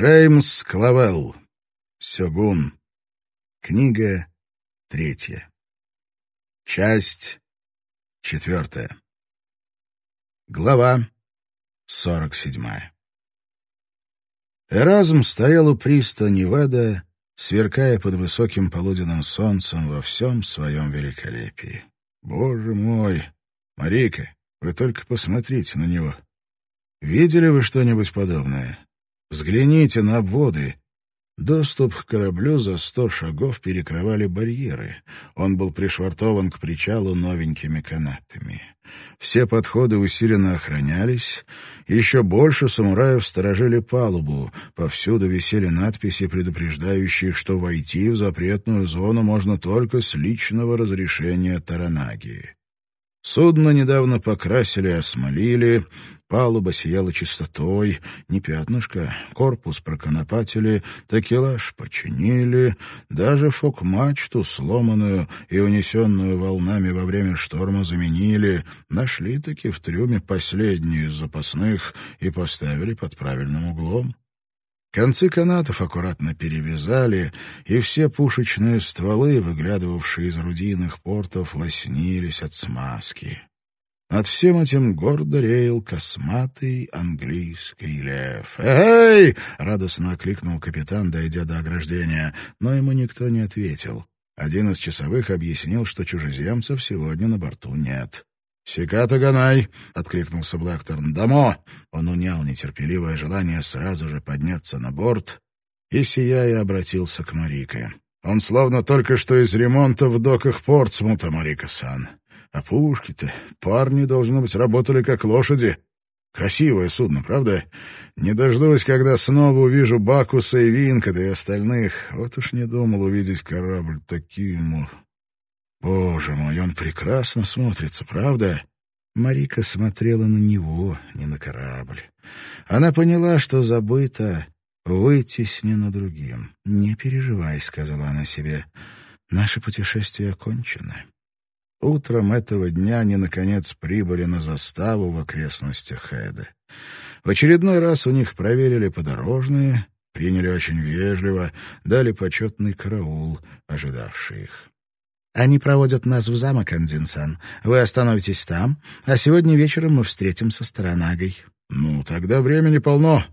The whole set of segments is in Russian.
Джеймс Клавелл. Сёгун. Книга третья. Часть четвертая. Глава сорок седьмая. Эразм стоял у пристани Веда, сверкая под высоким полуденным солнцем во всем своем великолепии. Боже мой! Марика, вы только посмотрите на него. Видели вы что-нибудь подобное? Взгляните на обводы. Доступ к кораблю за сто шагов перекрывали барьеры. Он был пришвартован к причалу новенькими канатами. Все подходы усиленно охранялись. Еще больше самураев сторожили палубу. Повсюду висели надписи, предупреждающие, что войти в запретную зону можно только с личного разрешения Таранаги. Судно недавно покрасили и осмолили, Палуба сияла чистотой, не пятнышко, корпус проконопатили, такелаж починили, даже фок-мачту, сломанную и унесенную волнами во время шторма, заменили, нашли-таки в трюме последнюю из запасных и поставили под правильным углом. Концы канатов аккуратно перевязали, и все пушечные стволы, выглядывавшие из орудийных портов, лоснились от смазки. Над всем этим гордо реял косматый английский лев. «Эй!» — радостно окликнул капитан, дойдя до ограждения, но ему никто не ответил. Один из часовых объяснил, что чужеземцев сегодня на борту нет. «Секата Ганай!» — откликнулся Блэкторн. «Дамо!» Он унял нетерпеливое желание сразу же подняться на борт и, сияя, обратился к Марике. «Он словно только что из ремонта в доках Портсмута, Марика-сан. А пушки-то, парни, должно быть, работали как лошади. Красивое судно, правда? Не дождусь, когда снова увижу Бакуса и Винка, да и остальных. Вот уж не думал увидеть корабль таким. Боже мой, он прекрасно смотрится, правда? Марика смотрела на него, не на корабль. Она поняла, что забыто, вытеснено другим. «Не переживай», — сказала она себе, — «наше путешествие окончено». Утром этого дня они, наконец, прибыли на заставу в окрестностях Эды. В очередной раз у них проверили подорожные, приняли очень вежливо, дали почетный караул, ожидавший их. «Они проводят нас в замок, Андинсан. Вы остановитесь там, а сегодня вечером мы встретимся с Таранагой». «Ну, тогда времени полно.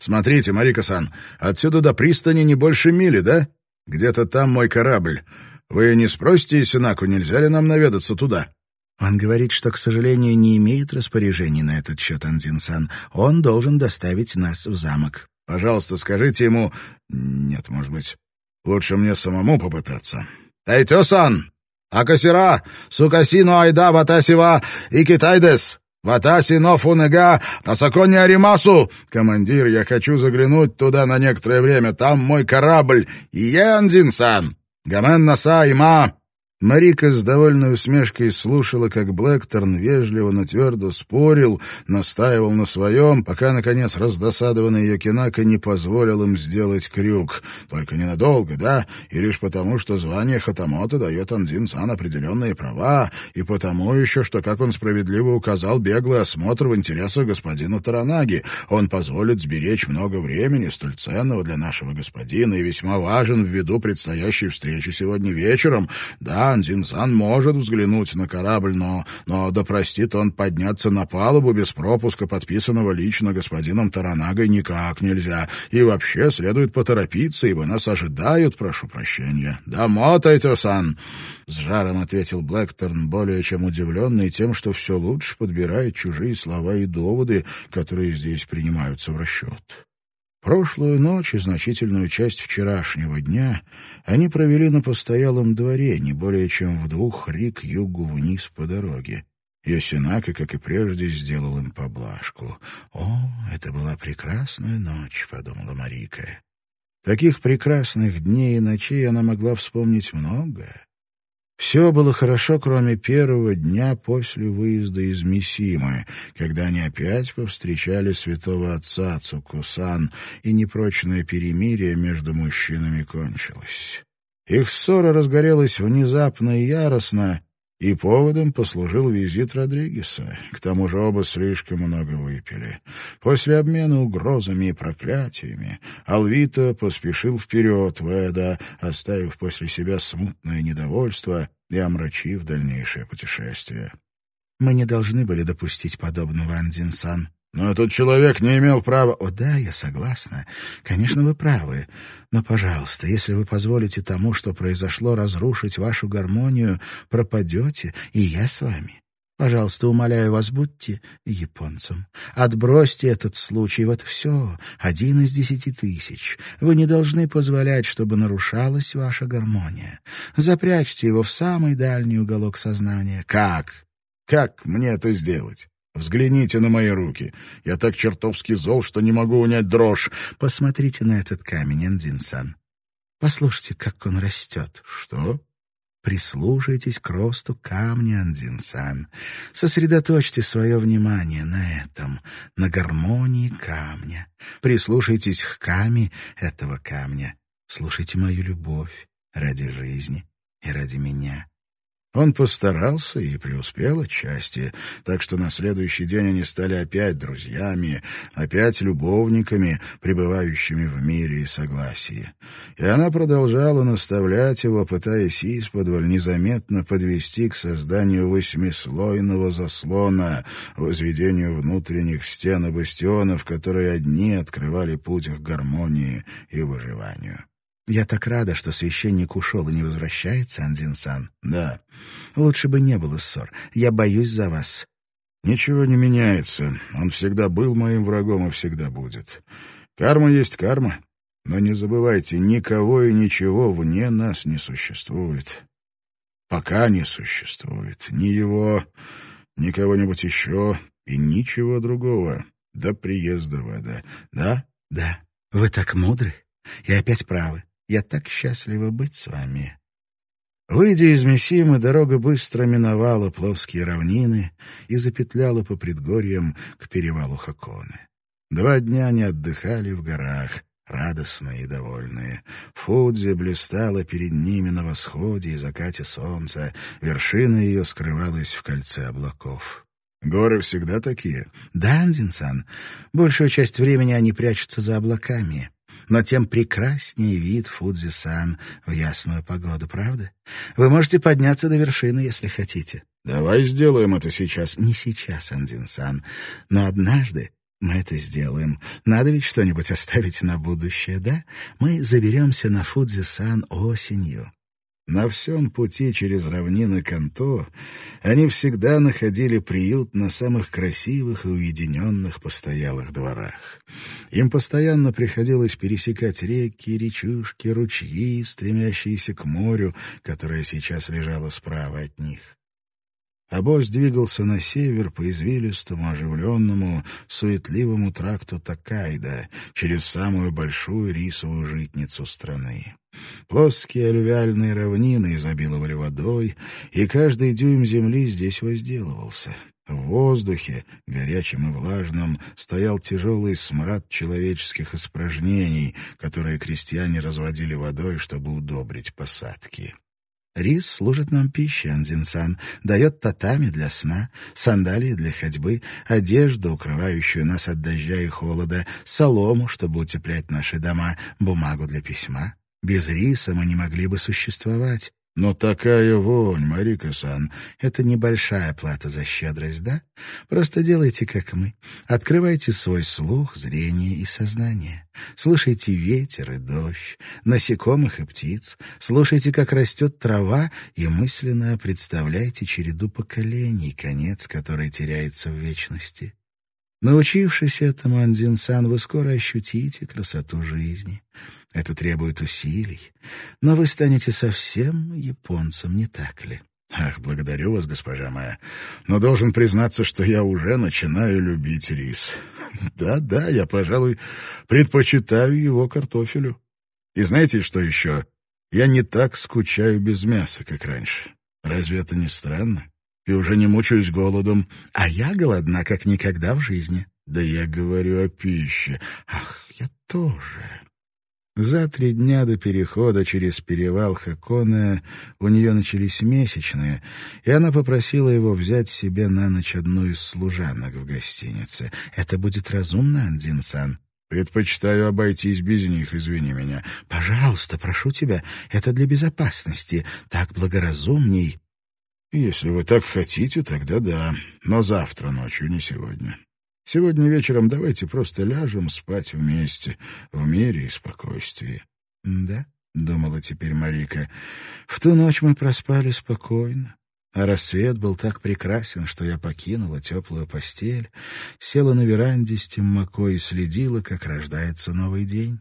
Смотрите, Марика-сан, отсюда до пристани не больше мили, да? Где-то там мой корабль. Вы не спросите Исинаку, нельзя ли нам наведаться туда?» Он говорит, что, к сожалению, не имеет распоряжений на этот счет, Андзин-сан. Он должен доставить нас в замок. Пожалуйста, скажите ему... Нет, может быть, лучше мне самому попытаться. Тайтё-сан! Акасира! Сукасино айда ватасива и китайдес! Ватаси но фунега асакони аримасу! Командир, я хочу заглянуть туда на некоторое время. Там мой корабль. Янзин-сан! ごめんなさい、まあ。Марика с довольной усмешкой слушала, как Блэкторн вежливо, но твердо спорил, настаивал на своем, пока, наконец, раздосадованный Йокинака не позволил им сделать крюк. Только ненадолго, да, и лишь потому, что звание Хатамота дает Андзин-сан определенные права, и потому еще, что, как он справедливо указал, беглый осмотр в интересах господина Таранаги. Он позволит сберечь много времени, столь ценного для нашего господина, и весьма важен ввиду предстоящей встречи сегодня вечером. Да, Сан, Зинсан может взглянуть на корабль, но, но да он подняться на палубу без пропуска, подписанного лично господином Таранагой, никак нельзя. И вообще следует поторопиться, ибо нас ожидают, прошу прощения. Да мотайте-сан!» С жаром ответил Блэкторн, более чем удивленный тем, что все лучше подбирает чужие слова и доводы, которые здесь принимаются в расчет. Прошлую ночь и значительную часть вчерашнего дня они провели на постоялом дворе, не более чем в двух рик югу вниз по дороге. Йосинака, как и прежде, сделал им поблажку. «О, это была прекрасная ночь», — подумала Марика. Таких прекрасных дней и ночей она могла вспомнить многое. Все было хорошо, кроме первого дня после выезда из Мисимы, когда они опять повстречали святого отца Цукусан, и непрочное перемирие между мужчинами кончилось. Их ссора разгорелась внезапно и яростно, И поводом послужил визит Родригеса. К тому же оба слишком много выпили. После обмена угрозами и проклятиями Алвито поспешил вперед в Эда, оставив после себя смутное недовольство и омрачив дальнейшее путешествие. «Мы не должны были допустить подобного, Андинсан», но этот человек не имел права... О, да, я согласна. Конечно, вы правы. Но, пожалуйста, если вы позволите тому, что произошло, разрушить вашу гармонию, пропадете, и я с вами. Пожалуйста, умоляю вас, будьте японцем. Отбросьте этот случай, вот все, один из десяти тысяч. Вы не должны позволять, чтобы нарушалась ваша гармония. Запрячьте его в самый дальний уголок сознания. Как? Как мне это сделать? Взгляните на мои руки. Я так чертовски зол, что не могу унять дрожь. Посмотрите на этот камень, Эндзин-сан. Послушайте, как он растет. Что? Прислушайтесь к росту камня, Андзин-сан. Сосредоточьте свое внимание на этом, на гармонии камня. Прислушайтесь к каме этого камня. Слушайте мою любовь ради жизни и ради меня. Он постарался и преуспел отчасти, так что на следующий день они стали опять друзьями, опять любовниками, пребывающими в мире и согласии. И она продолжала наставлять его, пытаясь исподволь незаметно подвести к созданию восьмислойного заслона, возведению внутренних стен и бастионов, которые одни открывали путь к гармонии и выживанию. «Я так рада, что священник ушел и не возвращается, Андзин-сан». «Да». «Лучше бы не было ссор. Я боюсь за вас». «Ничего не меняется. Он всегда был моим врагом и всегда будет. Карма есть карма. Но не забывайте, никого и ничего вне нас не существует. Пока не существует. Ни его, ни кого-нибудь еще и ничего другого. До приезда вода. Да? Да. Вы так мудры и опять правы. Я так счастлива быть с вами». Выйдя из Мессимы, дорога быстро миновала плоские равнины и запетляла по предгорьям к перевалу Хаконы. Два дня они отдыхали в горах, радостные и довольные. Фудзи блистала перед ними на восходе и закате солнца, вершина ее скрывалась в кольце облаков. Горы всегда такие? Да, Андинсан. Большую часть времени они прячутся за облаками но тем прекраснее вид Фудзи-сан в ясную погоду, правда? Вы можете подняться до вершины, если хотите. Давай сделаем это сейчас. Не сейчас, Андин-сан, но однажды мы это сделаем. Надо ведь что-нибудь оставить на будущее, да? Мы заберемся на Фудзи-сан осенью. На всем пути через равнины Канто они всегда находили приют на самых красивых и уединенных постоялых дворах. Им постоянно приходилось пересекать реки, речушки, ручьи, стремящиеся к морю, которое сейчас лежало справа от них. Обоз двигался на север по извилистому, оживленному, суетливому тракту Такайда через самую большую рисовую житницу страны. Плоские алювиальные равнины изобиловали водой, и каждый дюйм земли здесь возделывался. В воздухе, горячем и влажном, стоял тяжелый смрад человеческих испражнений, которые крестьяне разводили водой, чтобы удобрить посадки. Рис служит нам пищей, Анзинсан, дает татами для сна, сандалии для ходьбы, одежду, укрывающую нас от дождя и холода, солому, чтобы утеплять наши дома, бумагу для письма. Без риса мы не могли бы существовать. Но такая вонь, Марика-сан. Это небольшая плата за щедрость, да? Просто делайте, как мы. Открывайте свой слух, зрение и сознание. Слушайте ветер и дождь, насекомых и птиц. Слушайте, как растет трава, и мысленно представляйте череду поколений, конец которой теряется в вечности. Научившись этому, Андзин-сан, вы скоро ощутите красоту жизни. Это требует усилий, но вы станете совсем японцем, не так ли? Ах, благодарю вас, госпожа моя. Но должен признаться, что я уже начинаю любить рис. Да-да, я, пожалуй, предпочитаю его картофелю. И знаете, что еще? Я не так скучаю без мяса, как раньше. Разве это не странно? И уже не мучаюсь голодом. А я голодна, как никогда в жизни. Да я говорю о пище. Ах, я тоже. За три дня до перехода через перевал Хакона у нее начались месячные, и она попросила его взять себе на ночь одну из служанок в гостинице. «Это будет разумно, Андзин-сан?» «Предпочитаю обойтись без них, извини меня». «Пожалуйста, прошу тебя, это для безопасности. Так благоразумней». «Если вы так хотите, тогда да. Но завтра ночью, не сегодня. Сегодня вечером давайте просто ляжем спать вместе, в мире и спокойствии». «Да?» — думала теперь Марика. «В ту ночь мы проспали спокойно. А рассвет был так прекрасен, что я покинула теплую постель, села на веранде с Тиммако и следила, как рождается новый день.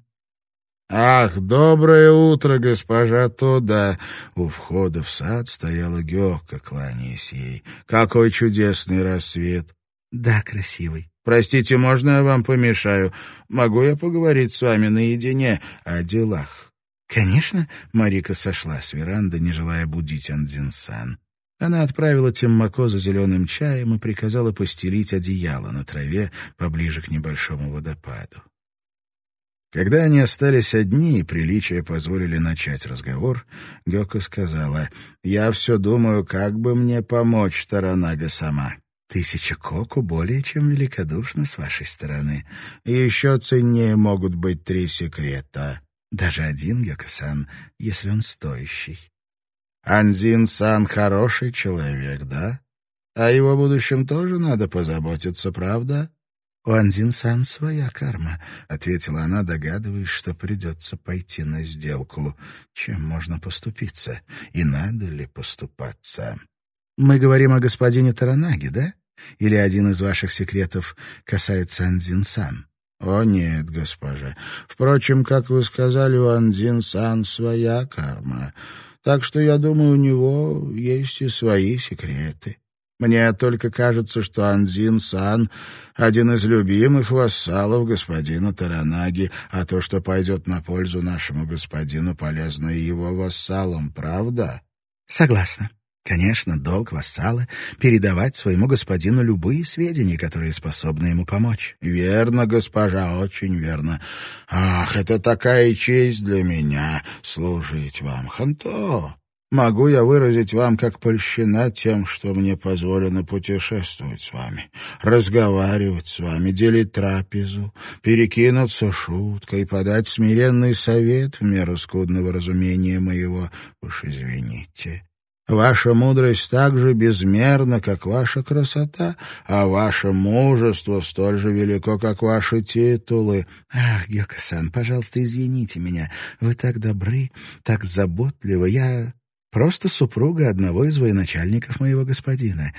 «Ах, доброе утро, госпожа Туда!» У входа в сад стояла Геока, кланяясь ей. «Какой чудесный рассвет!» «Да, красивый. Простите, можно я вам помешаю? Могу я поговорить с вами наедине о делах?» «Конечно», — Марика сошла с веранды, не желая будить Андзинсан. Она отправила Теммако за зеленым чаем и приказала постелить одеяло на траве поближе к небольшому водопаду. Когда они остались одни и приличия позволили начать разговор, Гёка сказала, «Я все думаю, как бы мне помочь Таранага сама». Тысяча коку более чем великодушно с вашей стороны. Еще ценнее могут быть три секрета. Даже один, Йокосан, если он стоящий. Анзин-сан хороший человек, да? О его будущем тоже надо позаботиться, правда? «У Анзин-сан своя карма», — ответила она, догадываясь, что придется пойти на сделку. Чем можно поступиться? И надо ли поступаться? Мы говорим о господине Таранаге, да? Или один из ваших секретов касается Анзин-сан? О, нет, госпожа. Впрочем, как вы сказали, у Анзин-сан своя карма. Так что, я думаю, у него есть и свои секреты. Мне только кажется, что Анзин-сан — один из любимых вассалов господина Таранаги, а то, что пойдет на пользу нашему господину, полезно и его вассалам, правда? — Согласна. Конечно, долг вассала — передавать своему господину любые сведения, которые способны ему помочь. Верно, госпожа, очень верно. Ах, это такая честь для меня — служить вам, Ханто. Могу я выразить вам как польщена тем, что мне позволено путешествовать с вами, разговаривать с вами, делить трапезу, перекинуться шуткой, подать смиренный совет в меру скудного разумения моего. Уж извините. Ваша мудрость так же безмерна, как ваша красота, а ваше мужество столь же велико, как ваши титулы. Ах, Гёка-сан, пожалуйста, извините меня. Вы так добры, так заботливы. Я просто супруга одного из военачальников моего господина.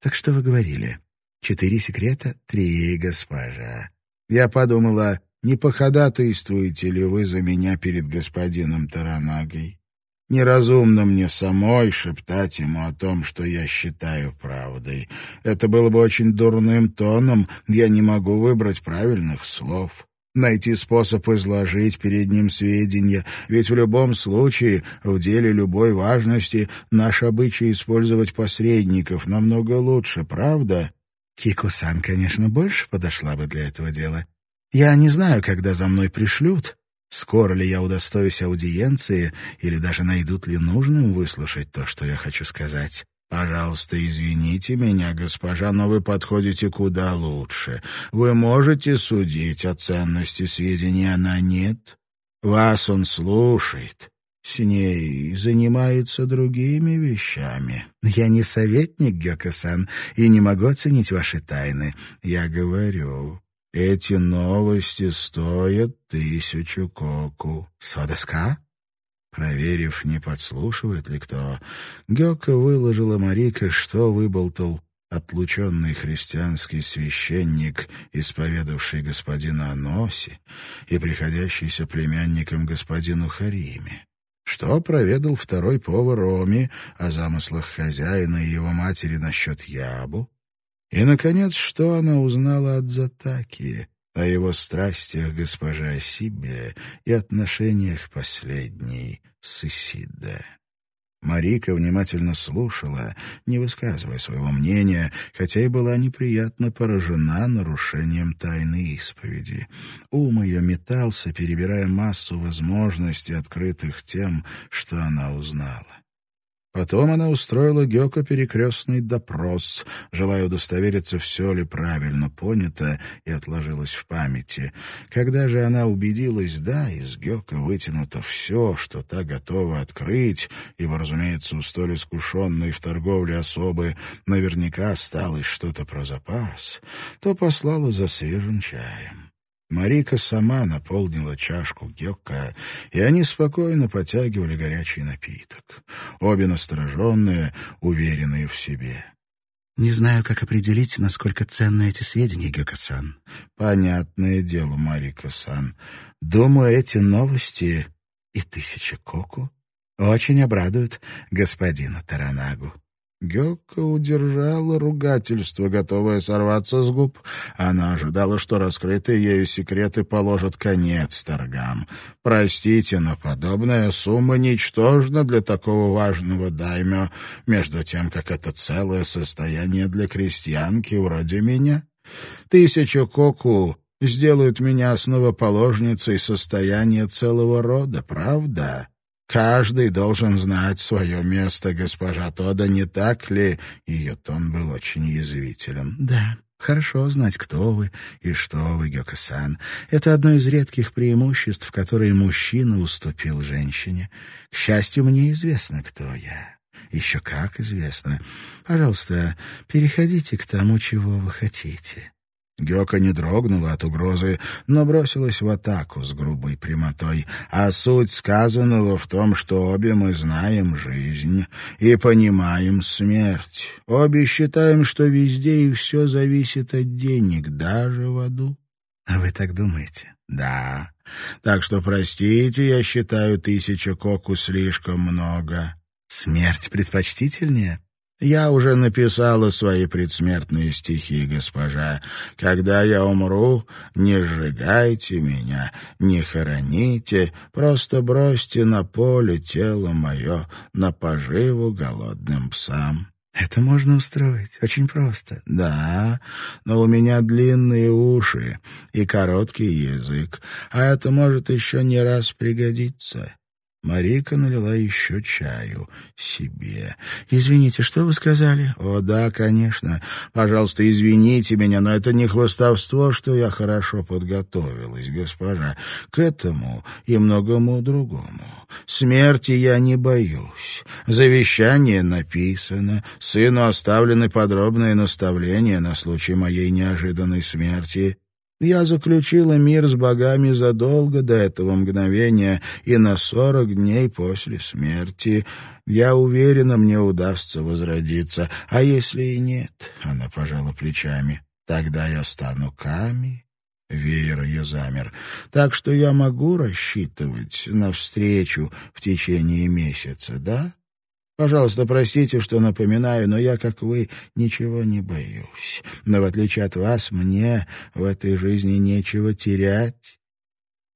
Так что вы говорили? Четыре секрета? Три, госпожа. Я подумала, не походатайствуете ли вы за меня перед господином Таранагой? Неразумно мне самой шептать ему о том, что я считаю правдой. Это было бы очень дурным тоном, я не могу выбрать правильных слов. Найти способ изложить перед ним сведения, ведь в любом случае, в деле любой важности, наш обычай использовать посредников намного лучше, правда? Кико-сан, конечно, больше подошла бы для этого дела. Я не знаю, когда за мной пришлют, Скоро ли я удостоюсь аудиенции, или даже найдут ли нужным выслушать то, что я хочу сказать? «Пожалуйста, извините меня, госпожа, но вы подходите куда лучше. Вы можете судить о ценности сведений, она нет. Вас он слушает, с ней занимается другими вещами. Я не советник, Гёка-сан, и не могу оценить ваши тайны. Я говорю, эти новости стоят тысячу коку. Содоска? Проверив, не подслушивает ли кто, Гёка выложила Марика, что выболтал отлученный христианский священник, исповедавший господина Аноси и приходящийся племянником господину Хариме. Что проведал второй повар Роми о замыслах хозяина и его матери насчет Ябу, и, наконец, что она узнала от Затаки, о его страстях госпожа Сибе и отношениях последней с Исиде. Марика внимательно слушала, не высказывая своего мнения, хотя и была неприятно поражена нарушением тайны исповеди. Ум ее метался, перебирая массу возможностей, открытых тем, что она узнала. Потом она устроила Гёко перекрестный допрос, желая удостовериться, все ли правильно понято и отложилось в памяти. Когда же она убедилась, да, из Гёко вытянуто все, что та готова открыть, ибо, разумеется, у столь искушенной в торговле особы наверняка осталось что-то про запас, то послала за свежим чаем. Марика сама наполнила чашку гекка, и они спокойно потягивали горячий напиток. Обе настороженные, уверенные в себе. «Не знаю, как определить, насколько ценны эти сведения, Гёка-сан». «Понятное дело, Марика-сан. Думаю, эти новости и тысяча коку очень обрадуют господина Таранагу». Гёка удержала ругательство, готовое сорваться с губ. Она ожидала, что раскрытые ею секреты положат конец торгам. Простите, но подобная сумма ничтожна для такого важного даймё, между тем, как это целое состояние для крестьянки вроде меня. Тысячу коку сделают меня основоположницей состояния целого рода, правда? Каждый должен знать свое место, госпожа Тода, не так ли?» Ее тон был очень язвителен. «Да, Хорошо знать, кто вы и что вы, Гёка-сан. Это одно из редких преимуществ, которые мужчина уступил женщине. К счастью, мне известно, кто я. Еще как известно. Пожалуйста, переходите к тому, чего вы хотите. Гёка не дрогнула от угрозы, но бросилась в атаку с грубой прямотой. А суть сказанного в том, что обе мы знаем жизнь и понимаем смерть. Обе считаем, что везде и все зависит от денег, даже в аду. А вы так думаете? Да. Так что, простите, я считаю тысячу коку слишком много. Смерть предпочтительнее? Я уже написала свои предсмертные стихи, госпожа. Когда я умру, не сжигайте меня, не хороните, просто бросьте на поле тело мое на поживу голодным псам. Это можно устроить, очень просто. Да, но у меня длинные уши и короткий язык, а это может еще не раз пригодиться. Марика налила еще чаю себе. «Извините, что вы сказали?» «О, да, конечно. Пожалуйста, извините меня, но это не хвостовство, что я хорошо подготовилась, госпожа. К этому и многому другому. Смерти я не боюсь. Завещание написано, сыну оставлены подробные наставления на случай моей неожиданной смерти». Я заключила мир с богами задолго до этого мгновения и на сорок дней после смерти. Я уверена, мне удастся возродиться. А если и нет, — она пожала плечами, — тогда я стану Ками. Веер ее замер. Так что я могу рассчитывать на встречу в течение месяца, да? Пожалуйста, простите, что напоминаю, но я, как вы, ничего не боюсь. Но в отличие от вас, мне в этой жизни нечего терять.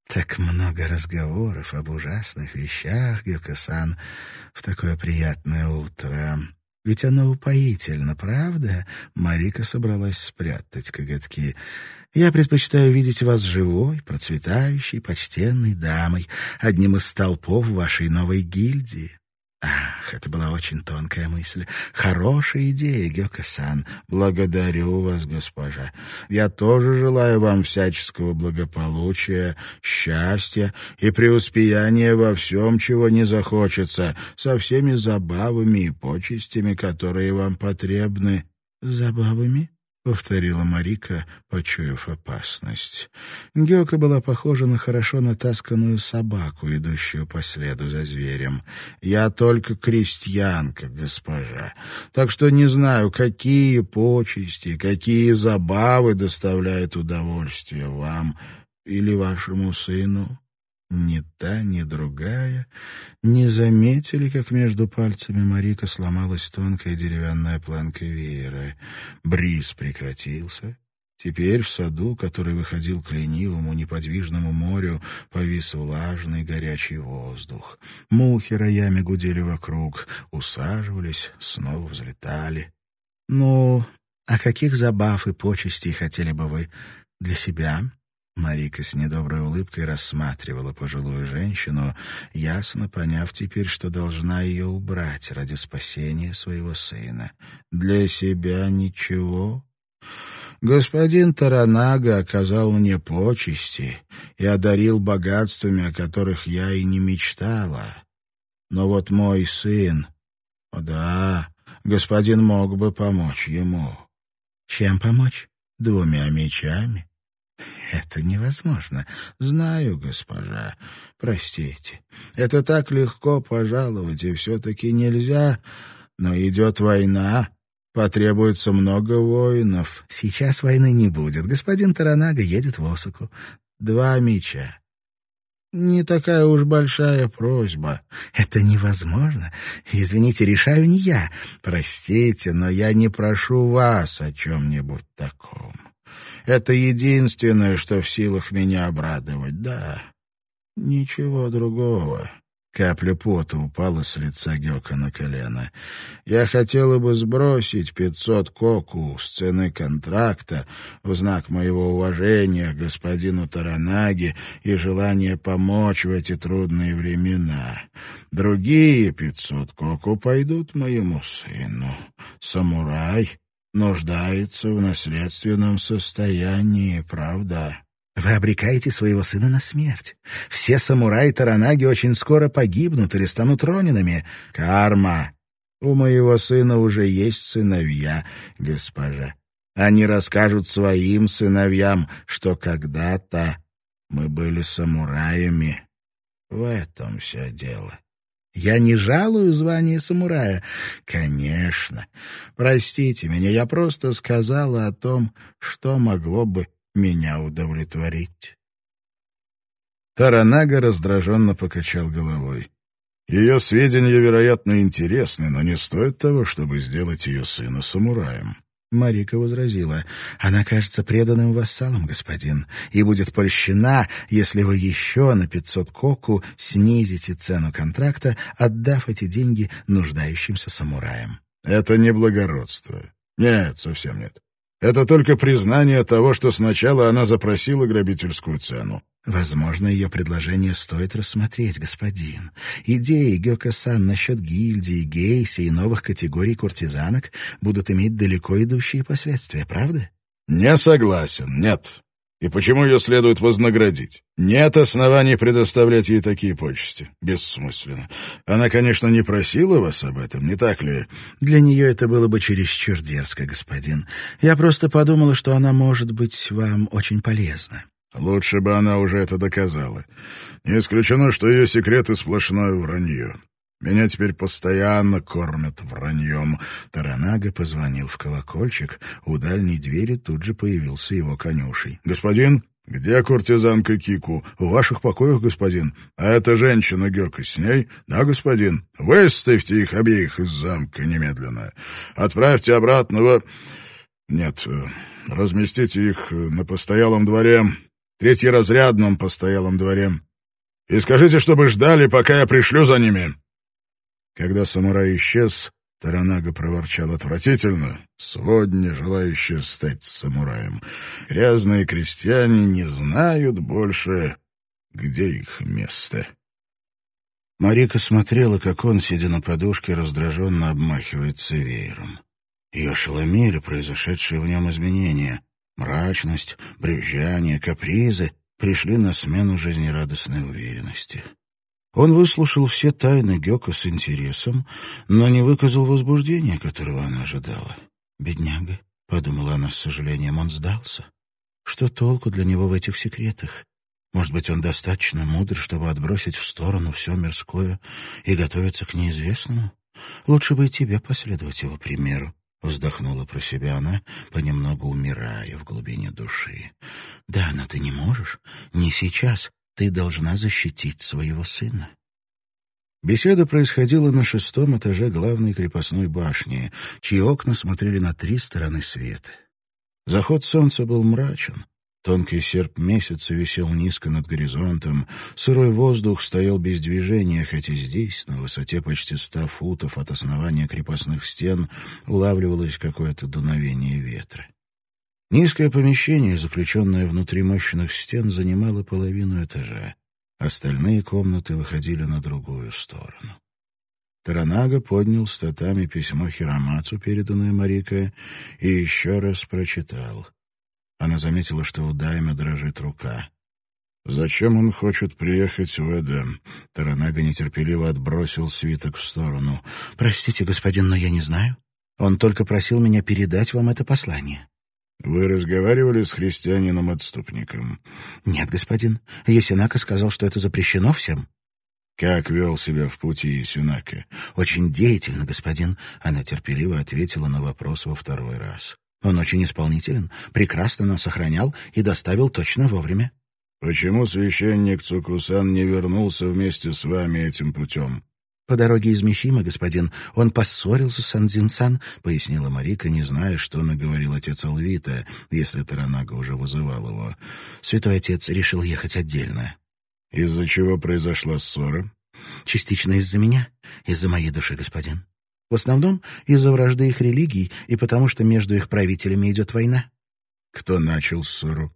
Так много разговоров об ужасных вещах, Гюкасан, в такое приятное утро. Ведь оно упоительно, правда? Марика собралась спрятать коготки. Я предпочитаю видеть вас живой, процветающей, почтенной дамой, одним из столпов вашей новой гильдии. Ах, это была очень тонкая мысль. Хорошая идея, Гёка-сан. Благодарю вас, госпожа. Я тоже желаю вам всяческого благополучия, счастья и преуспеяния во всем, чего не захочется, со всеми забавами и почестями, которые вам потребны. Забавами? — повторила Марика, почуяв опасность. Геока была похожа на хорошо натасканную собаку, идущую по следу за зверем. «Я только крестьянка, госпожа, так что не знаю, какие почести, какие забавы доставляют удовольствие вам или вашему сыну». Ни та, ни другая не заметили, как между пальцами Марика сломалась тонкая деревянная планка веера. Бриз прекратился. Теперь в саду, который выходил к ленивому, неподвижному морю, повис влажный горячий воздух. Мухи роями гудели вокруг, усаживались, снова взлетали. «Ну, а каких забав и почестей хотели бы вы для себя?» Марика с недоброй улыбкой рассматривала пожилую женщину, ясно поняв теперь, что должна ее убрать ради спасения своего сына. «Для себя ничего?» Господин Таранага оказал мне почести и одарил богатствами, о которых я и не мечтала. Но вот мой сын... О да, господин мог бы помочь ему. Чем помочь? Двумя мечами. Это невозможно. Знаю, госпожа. Простите. Это так легко пожаловать, и все-таки нельзя. Но идет война. Потребуется много воинов. Сейчас войны не будет. Господин Таранага едет в Осаку. Два меча. Не такая уж большая просьба. Это невозможно. Извините, решаю не я. Простите, но я не прошу вас о чем-нибудь таком. Это единственное, что в силах меня обрадовать, да. Ничего другого. Капля пота упала с лица Гёка на колено. «Я хотела бы сбросить пятьсот коку с цены контракта в знак моего уважения господину Таранаги и желания помочь в эти трудные времена. Другие пятьсот коку пойдут моему сыну. Самурай нуждается в наследственном состоянии, правда?» Вы обрекаете своего сына на смерть. Все самураи Таранаги очень скоро погибнут или станут ронинами. Карма. У моего сына уже есть сыновья, госпожа. Они расскажут своим сыновьям, что когда-то мы были самураями. В этом все дело. Я не жалую звание самурая. Конечно. Простите меня, я просто сказала о том, что могло бы меня удовлетворить. Таранага раздраженно покачал головой. Ее сведения, вероятно, интересны, но не стоят того, чтобы сделать ее сына самураем. Марика возразила. «Она кажется преданным вассалом, господин, и будет польщена, если вы еще на пятьсот коку снизите цену контракта, отдав эти деньги нуждающимся самураям». «Это не благородство. Нет, совсем нет. Это только признание того, что сначала она запросила грабительскую цену. Возможно, ее предложение стоит рассмотреть, господин. Идеи Гёка-сан насчет гильдии, гейси и новых категорий куртизанок будут иметь далеко идущие последствия, правда? Не согласен, нет. И почему ее следует вознаградить? Нет оснований предоставлять ей такие почести. Бессмысленно. Она, конечно, не просила вас об этом, не так ли? Для нее это было бы чересчур дерзко, господин. Я просто подумала, что она может быть вам очень полезна. Лучше бы она уже это доказала. Не исключено, что ее секреты сплошное вранье. Меня теперь постоянно кормят враньем. Таранага позвонил в колокольчик. У дальней двери тут же появился его конюшей. «Господин, где куртизанка Кику? В ваших покоях, господин. А эта женщина Гёка с ней? Да, господин. Выставьте их обеих из замка немедленно. Отправьте обратного... Нет, э, разместите их на постоялом дворе, третьеразрядном постоялом дворе. И скажите, чтобы ждали, пока я пришлю за ними». Когда самурай исчез, Таранага проворчал отвратительно, сводни, желающие стать самураем. Грязные крестьяне не знают больше, где их место. Марика смотрела, как он, сидя на подушке, раздраженно обмахивается веером. Ее ошеломили произошедшие в нем изменения. Мрачность, брюзжание, капризы пришли на смену жизнерадостной уверенности. Он выслушал все тайны Гёка с интересом, но не выказал возбуждения, которого она ожидала. «Бедняга», — подумала она с сожалением, — «он сдался. Что толку для него в этих секретах? Может быть, он достаточно мудр, чтобы отбросить в сторону все мирское и готовиться к неизвестному? Лучше бы и тебе последовать его примеру». Вздохнула про себя она, понемногу умирая в глубине души. «Да, но ты не можешь. Не сейчас. Ты должна защитить своего сына. Беседа происходила на шестом этаже главной крепостной башни, чьи окна смотрели на три стороны света. Заход солнца был мрачен. Тонкий серп месяца висел низко над горизонтом, сырой воздух стоял без движения, хотя здесь, на высоте почти ста футов от основания крепостных стен, улавливалось какое-то дуновение ветра. Низкое помещение, заключенное внутри мощных стен, занимало половину этажа. Остальные комнаты выходили на другую сторону. Таранага поднял с татами письмо Хиромацу, переданное Марико, и еще раз прочитал. Она заметила, что у Дайма дрожит рука. «Зачем он хочет приехать в Эдем?» Таранага нетерпеливо отбросил свиток в сторону. «Простите, господин, но я не знаю. Он только просил меня передать вам это послание». «Вы разговаривали с христианином-отступником?» «Нет, господин. Есинака сказал, что это запрещено всем». «Как вел себя в пути Есинака?» «Очень деятельно, господин», — она терпеливо ответила на вопрос во второй раз. «Он очень исполнителен, прекрасно нас охранял и доставил точно вовремя». «Почему священник Цукусан не вернулся вместе с вами этим путем?» «По дороге из Мисима, господин, он поссорился с Анзинсан», — пояснила Марика, не зная, что наговорил отец Алвита, если Таранага уже вызывал его. «Святой отец решил ехать отдельно». «Из-за чего произошла ссора?» «Частично из-за меня, из-за моей души, господин. В основном из-за вражды их религий и потому, что между их правителями идет война». «Кто начал ссору?»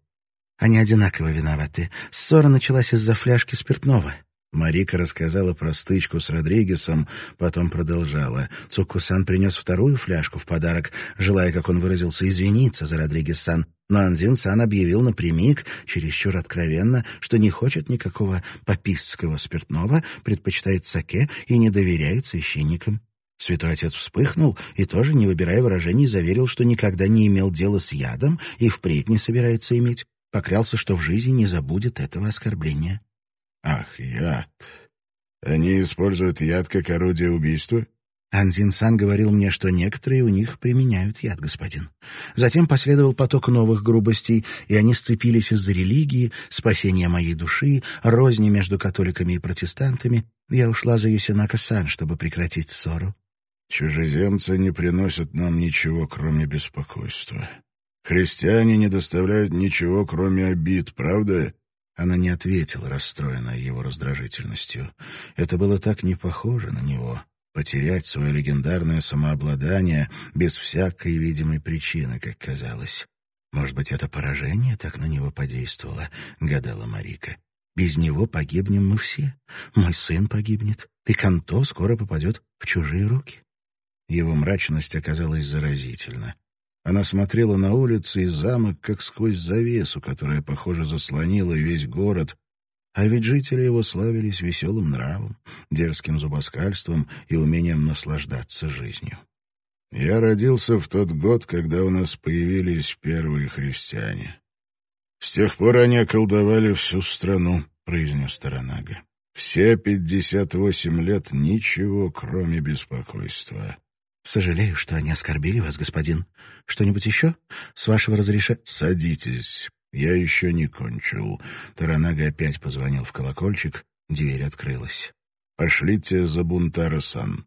«Они одинаково виноваты. Ссора началась из-за фляжки спиртного». Марика рассказала про стычку с Родригесом, потом продолжала. Цукусан принес вторую фляжку в подарок, желая, как он выразился, извиниться за Родригес-сан. Но Анзин-сан объявил напрямик, чересчур откровенно, что не хочет никакого папистского спиртного, предпочитает саке и не доверяет священникам. Святой отец вспыхнул и тоже, не выбирая выражений, заверил, что никогда не имел дела с ядом и впредь не собирается иметь. Поклялся, что в жизни не забудет этого оскорбления. Ах, яд. Они используют яд как орудие убийства? Анзин-сан говорил мне, что некоторые у них применяют яд, господин. Затем последовал поток новых грубостей, и они сцепились из-за религии, спасения моей души, розни между католиками и протестантами. Я ушла за Юсинака-сан, чтобы прекратить ссору. Чужеземцы не приносят нам ничего, кроме беспокойства. Христиане не доставляют ничего, кроме обид, правда? Она не ответила, расстроенная его раздражительностью. Это было так не похоже на него — потерять свое легендарное самообладание без всякой видимой причины, как казалось. «Может быть, это поражение так на него подействовало?» — гадала Марика. «Без него погибнем мы все. Мой сын погибнет, и Канто скоро попадет в чужие руки». Его мрачность оказалась заразительна. Она смотрела на улицы и замок, как сквозь завесу, которая, похоже, заслонила весь город, а ведь жители его славились веселым нравом, дерзким зубоскальством и умением наслаждаться жизнью. «Я родился в тот год, когда у нас появились первые христиане. С тех пор они околдовали всю страну», — произнес Таранага. «Все пятьдесят восемь лет ничего, кроме беспокойства». «Сожалею, что они оскорбили вас, господин. Что-нибудь еще? С вашего разреша...» «Садитесь. Я еще не кончил». Таранага опять позвонил в колокольчик. Дверь открылась. «Пошлите за Бунтара-сан».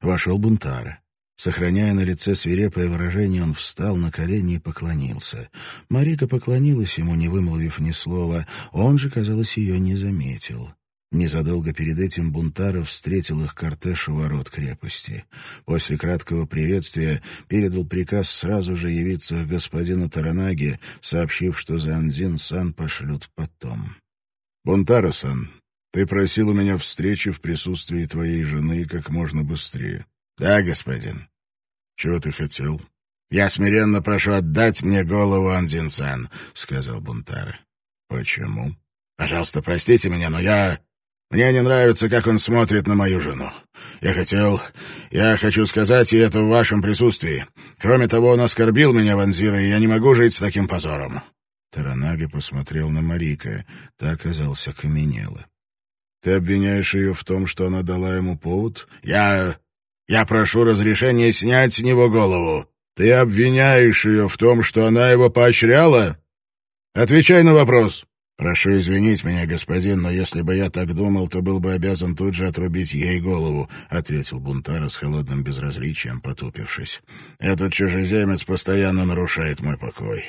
Вошел Бунтара. Сохраняя на лице свирепое выражение, он встал на колени и поклонился. Марика поклонилась ему, не вымолвив ни слова. Он же, казалось, ее не заметил. Незадолго перед этим Бунтаров встретил их кортеж у ворот крепости. После краткого приветствия передал приказ сразу же явиться к господину Таранаге, сообщив, что за Анзин-сан пошлют потом. «Бунтаро-сан, ты просил у меня встречи в присутствии твоей жены как можно быстрее». «Да, господин». «Чего ты хотел?» «Я смиренно прошу отдать мне голову Анзин-сан», — сказал Бунтара. «Почему?» «Пожалуйста, простите меня, но я...» Мне не нравится, как он смотрит на мою жену. Я хотел... Я хочу сказать ей это в вашем присутствии. Кроме того, он оскорбил меня, Ванзира, и я не могу жить с таким позором». Таранаги посмотрел на Марика. Та, оказалась окаменела. «Ты обвиняешь ее в том, что она дала ему повод?» «Я... я прошу разрешения снять с него голову. Ты обвиняешь ее в том, что она его поощряла? Отвечай на вопрос». «Прошу извинить меня, господин, но если бы я так думал, то был бы обязан тут же отрубить ей голову», — ответил Бунтара с холодным безразличием, потупившись. «Этот чужеземец постоянно нарушает мой покой.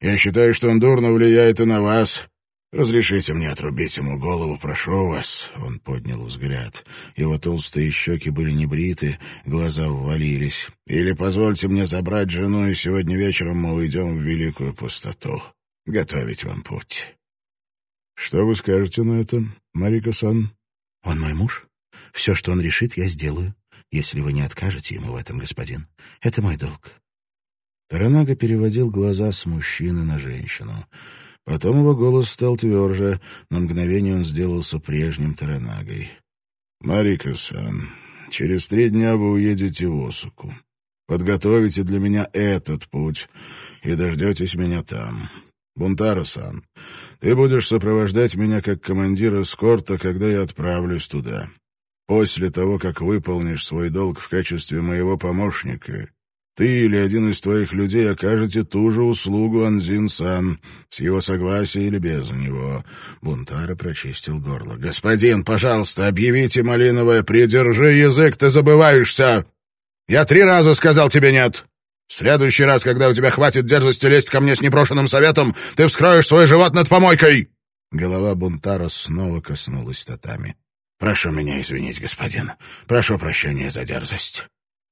Я считаю, что он дурно влияет и на вас. Разрешите мне отрубить ему голову, прошу вас». Он поднял взгляд. Его толстые щеки были небриты, глаза ввалились. «Или позвольте мне забрать жену, и сегодня вечером мы уйдем в великую пустоту. Готовить вам путь». «Что вы скажете на это, Марика-сан?» «Он мой муж. Все, что он решит, я сделаю, если вы не откажете ему в этом, господин. Это мой долг». Таранага переводил глаза с мужчины на женщину. Потом его голос стал тверже. На мгновение он сделался прежним Таранагой. «Марика-сан, через три дня вы уедете в Осуку. Подготовите для меня этот путь и дождетесь меня там. Бунтаро-сан, ты будешь сопровождать меня как командир эскорта, когда я отправлюсь туда. После того, как выполнишь свой долг в качестве моего помощника, ты или один из твоих людей окажете ту же услугу Анзин-сан, с его согласия или без него». Бунтара прочистил горло. «Господин, пожалуйста, объявите, Малиновое, придержи язык, ты забываешься! Я три раза сказал тебе нет!» В следующий раз, когда у тебя хватит дерзости лезть ко мне с непрошенным советом, ты вскроешь свой живот над помойкой!» Голова Бунтара снова коснулась татами. «Прошу меня извинить, господин. Прошу прощения за дерзость».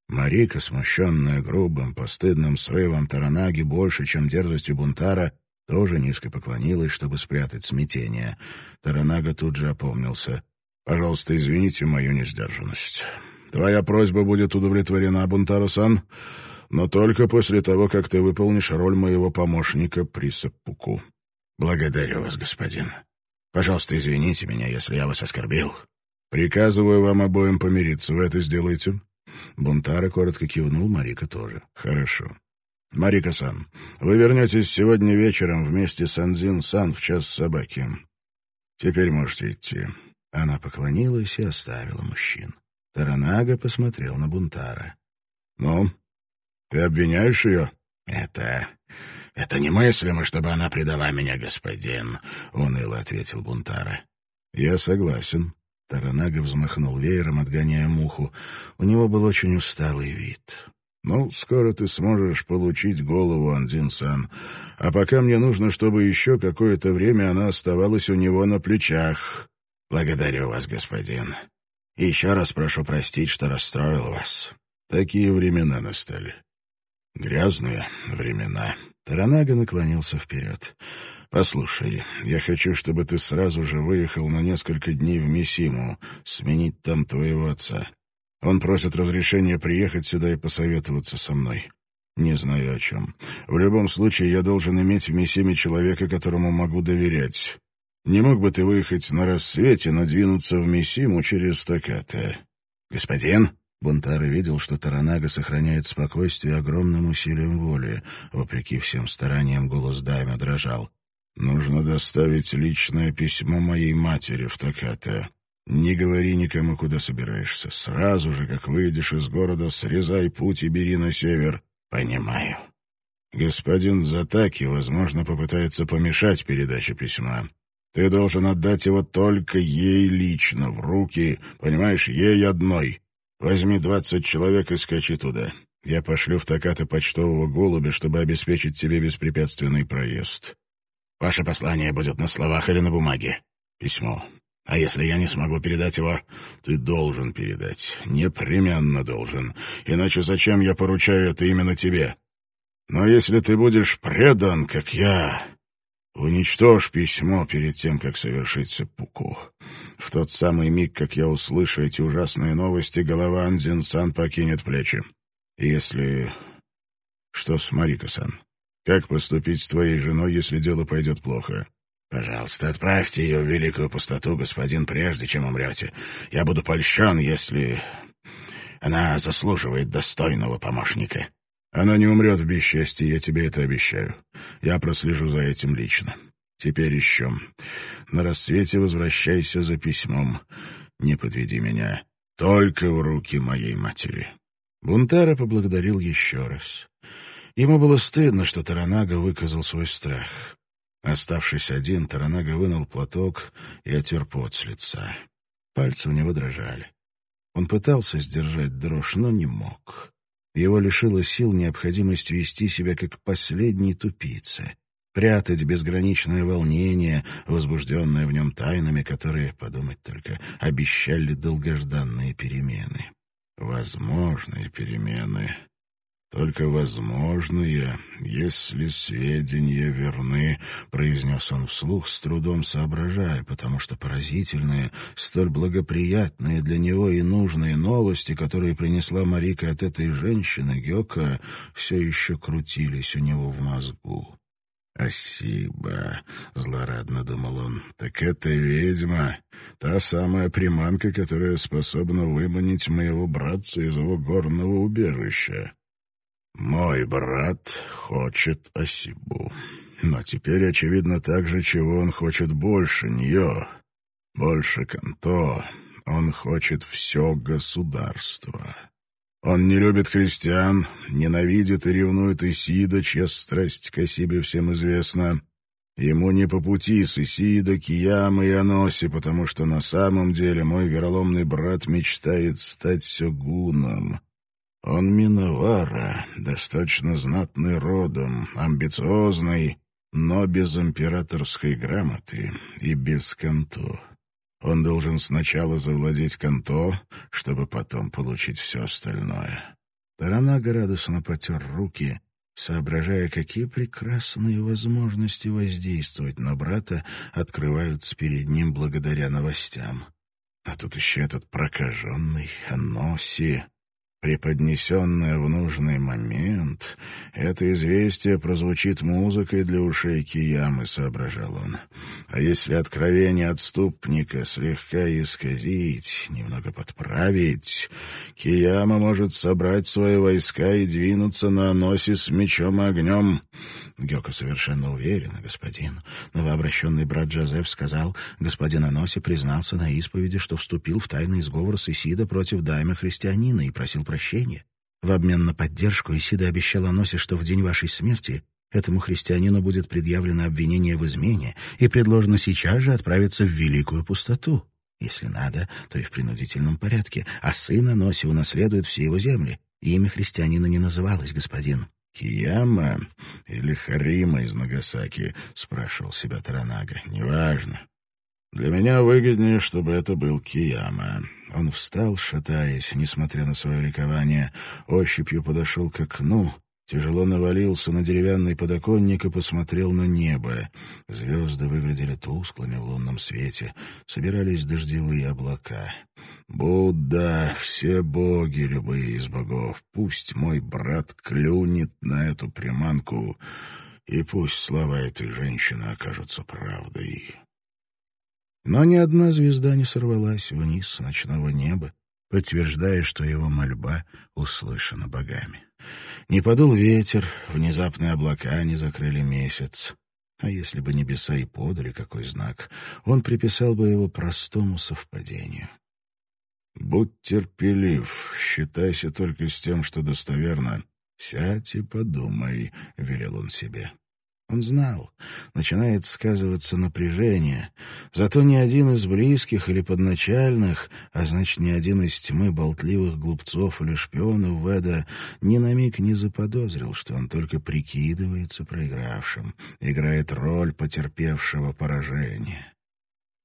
Марика, смущенная грубым, постыдным срывом Таранаги больше, чем дерзостью Бунтара, тоже низко поклонилась, чтобы спрятать смятение. Таранага тут же опомнился. «Пожалуйста, извините мою несдержанность. Твоя просьба будет удовлетворена, Бунтаро-сан но только после того, как ты выполнишь роль моего помощника при Саппуку. Благодарю вас, господин. Пожалуйста, извините меня, если я вас оскорбил. Приказываю вам обоим помириться. Вы это сделаете?» Бунтара коротко кивнул, Марика тоже. «Хорошо. Марика-сан, вы вернетесь сегодня вечером вместе с Анзин-сан в час собаки. Теперь можете идти». Она поклонилась и оставила мужчин. Таранага посмотрел на Бунтара. «Ну, ты обвиняешь ее? Это... это немыслимо, чтобы она предала меня, господин, — уныло ответил Бунтара. Я согласен. Таранага взмахнул веером, отгоняя муху. У него был очень усталый вид. «Ну, скоро ты сможешь получить голову, Андин-сан. А пока мне нужно, чтобы еще какое-то время она оставалась у него на плечах. Благодарю вас, господин. И еще раз прошу простить, что расстроил вас. Такие времена настали. Грязные времена. Таранага наклонился вперед. «Послушай, я хочу, чтобы ты сразу же выехал на несколько дней в Мисиму, сменить там твоего отца. Он просит разрешения приехать сюда и посоветоваться со мной. Не знаю о чем. В любом случае, я должен иметь в Мисиме человека, которому могу доверять. Не мог бы ты выехать на рассвете, но двинуться в Мисиму через Стаката?» «Господин?» Бунтара видел, что Таранага сохраняет спокойствие огромным усилием воли. Вопреки всем стараниям голос Дайма дрожал. «Нужно доставить личное письмо моей матери в Такате. Не говори никому, куда собираешься. Сразу же, как выйдешь из города, срезай путь и бери на север. Понимаю. Господин Затаки, возможно, попытается помешать передаче письма. Ты должен отдать его только ей лично, в руки, понимаешь, ей одной». Возьми двадцать человек и скачи туда. Я пошлю в Токато почтового голубя, чтобы обеспечить тебе беспрепятственный проезд. Ваше послание будет на словах или на бумаге. Письмо. А если я не смогу передать его, ты должен передать. Непременно должен. Иначе зачем я поручаю это именно тебе? Но если ты будешь предан, как я, Уничтожь письмо перед тем, как совершить сеппуку. В тот самый миг, как я услышу эти ужасные новости, голова Андзин-сан покинет плечи. Если... Что с Марика-сан? Как поступить с твоей женой, если дело пойдет плохо? Пожалуйста, отправьте ее в великую пустоту, господин, прежде чем умрете. Я буду польщен, если... Она заслуживает достойного помощника. Она не умрет в бесчестье, я тебе это обещаю. Я прослежу за этим лично. Теперь еще. На рассвете возвращайся за письмом. Не подведи меня. Только в руки моей матери». Бунтара поблагодарил еще раз. Ему было стыдно, что Таранага выказал свой страх. Оставшись один, Таранага вынул платок и отер пот с лица. Пальцы у него дрожали. Он пытался сдержать дрожь, но не мог. Его лишила сил необходимость вести себя как последний тупица, прятать безграничное волнение, возбужденное в нем тайнами, которые, подумать только, обещали долгожданные перемены. Возможные перемены только возможные, если сведения верны, произнес он вслух, с трудом соображая, потому что поразительные, столь благоприятные для него и нужные новости, которые принесла Марика от этой женщины, Гёка, все еще крутились у него в мозгу. «Асиба», — злорадно думал он, — «так это ведьма, та самая приманка, которая способна выманить моего братца из его горного убежища». Мой брат хочет Осибу. Но теперь очевидно также, чего он хочет больше нее. Больше Канто. Он хочет все государство. Он не любит христиан, ненавидит и ревнует Исида, чья страсть к Осибе всем известна. Ему не по пути с Исида, Киям и Аноси, потому что на самом деле мой вероломный брат мечтает стать сёгуном. Он Миновара, достаточно знатный родом, амбициозный, но без императорской грамоты и без канто. Он должен сначала завладеть канто, чтобы потом получить все остальное. Таранага радостно потер руки, соображая, какие прекрасные возможности воздействовать на брата открываются перед ним благодаря новостям. А тут еще этот прокаженный Аноси преподнесенное в нужный момент, это известие прозвучит музыкой для ушей Киямы, соображал он. А если откровение отступника слегка исказить, немного подправить, Кияма может собрать свои войска и двинуться на оносе с мечом и огнем. Гёка совершенно уверена, господин. Новообращенный брат Джозеф сказал, господин Аноси признался на исповеди, что вступил в тайный сговор с Исида против дайма христианина и просил прощения. В обмен на поддержку Исида обещал Аносе, что в день вашей смерти этому христианину будет предъявлено обвинение в измене и предложено сейчас же отправиться в великую пустоту. Если надо, то и в принудительном порядке, а сын Аноси унаследует все его земли. Имя христианина не называлось, господин. «Кияма или Харима из Нагасаки?» — спрашивал себя Таранага. «Неважно. Для меня выгоднее, чтобы это был Кияма». Он встал, шатаясь, несмотря на свое ликование, ощупью подошел к окну Тяжело навалился на деревянный подоконник и посмотрел на небо. Звезды выглядели тусклыми в лунном свете. Собирались дождевые облака. «Будда, все боги, любые из богов, пусть мой брат клюнет на эту приманку, и пусть слова этой женщины окажутся правдой». Но ни одна звезда не сорвалась вниз с ночного неба, подтверждая, что его мольба услышана богами. Не подул ветер, внезапные облака не закрыли месяц. А если бы небеса и подали какой знак, он приписал бы его простому совпадению. «Будь терпелив, считайся только с тем, что достоверно. Сядь и подумай», — велел он себе. Он знал, начинает сказываться напряжение. Зато ни один из близких или подначальных, а значит, ни один из тьмы болтливых глупцов или шпионов Веда ни на миг не заподозрил, что он только прикидывается проигравшим, играет роль потерпевшего поражения.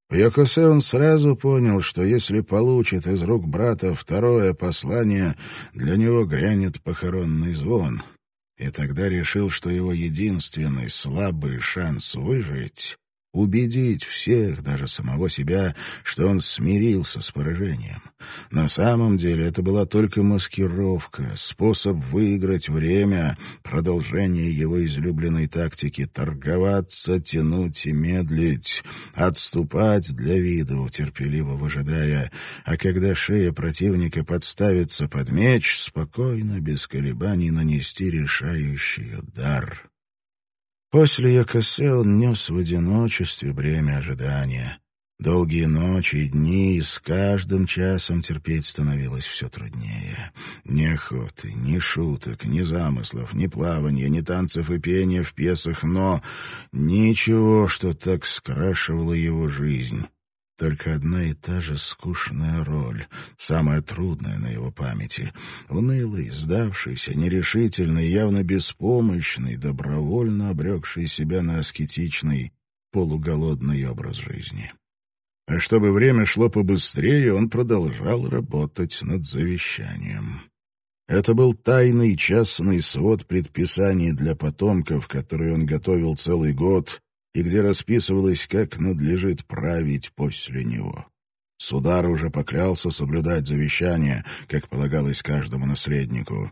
Йокосе он сразу понял, что если получит из рук брата второе послание, для него грянет похоронный звон — и тогда решил, что его единственный слабый шанс выжить убедить всех, даже самого себя, что он смирился с поражением. На самом деле это была только маскировка, способ выиграть время, продолжение его излюбленной тактики — торговаться, тянуть и медлить, отступать для виду, терпеливо выжидая, а когда шея противника подставится под меч, спокойно, без колебаний нанести решающий удар. После Якосе он нес в одиночестве бремя ожидания. Долгие ночи и дни, и с каждым часом терпеть становилось все труднее. Ни охоты, ни шуток, ни замыслов, ни плавания, ни танцев и пения в пьесах, но ничего, что так скрашивало его жизнь. Только одна и та же скучная роль, самая трудная на его памяти. Унылый, сдавшийся, нерешительный, явно беспомощный, добровольно обрекший себя на аскетичный, полуголодный образ жизни. А чтобы время шло побыстрее, он продолжал работать над завещанием. Это был тайный частный свод предписаний для потомков, который он готовил целый год, и где расписывалось, как надлежит править после него. Судар уже поклялся соблюдать завещание, как полагалось каждому наследнику.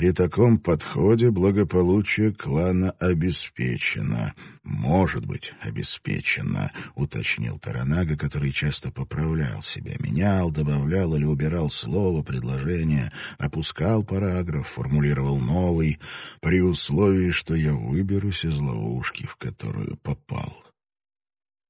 При таком подходе благополучие клана обеспечено. Может быть, обеспечено, уточнил Таранага, который часто поправлял себя, менял, добавлял или убирал слово, предложение, опускал параграф, формулировал новый, при условии, что я выберусь из ловушки, в которую попал.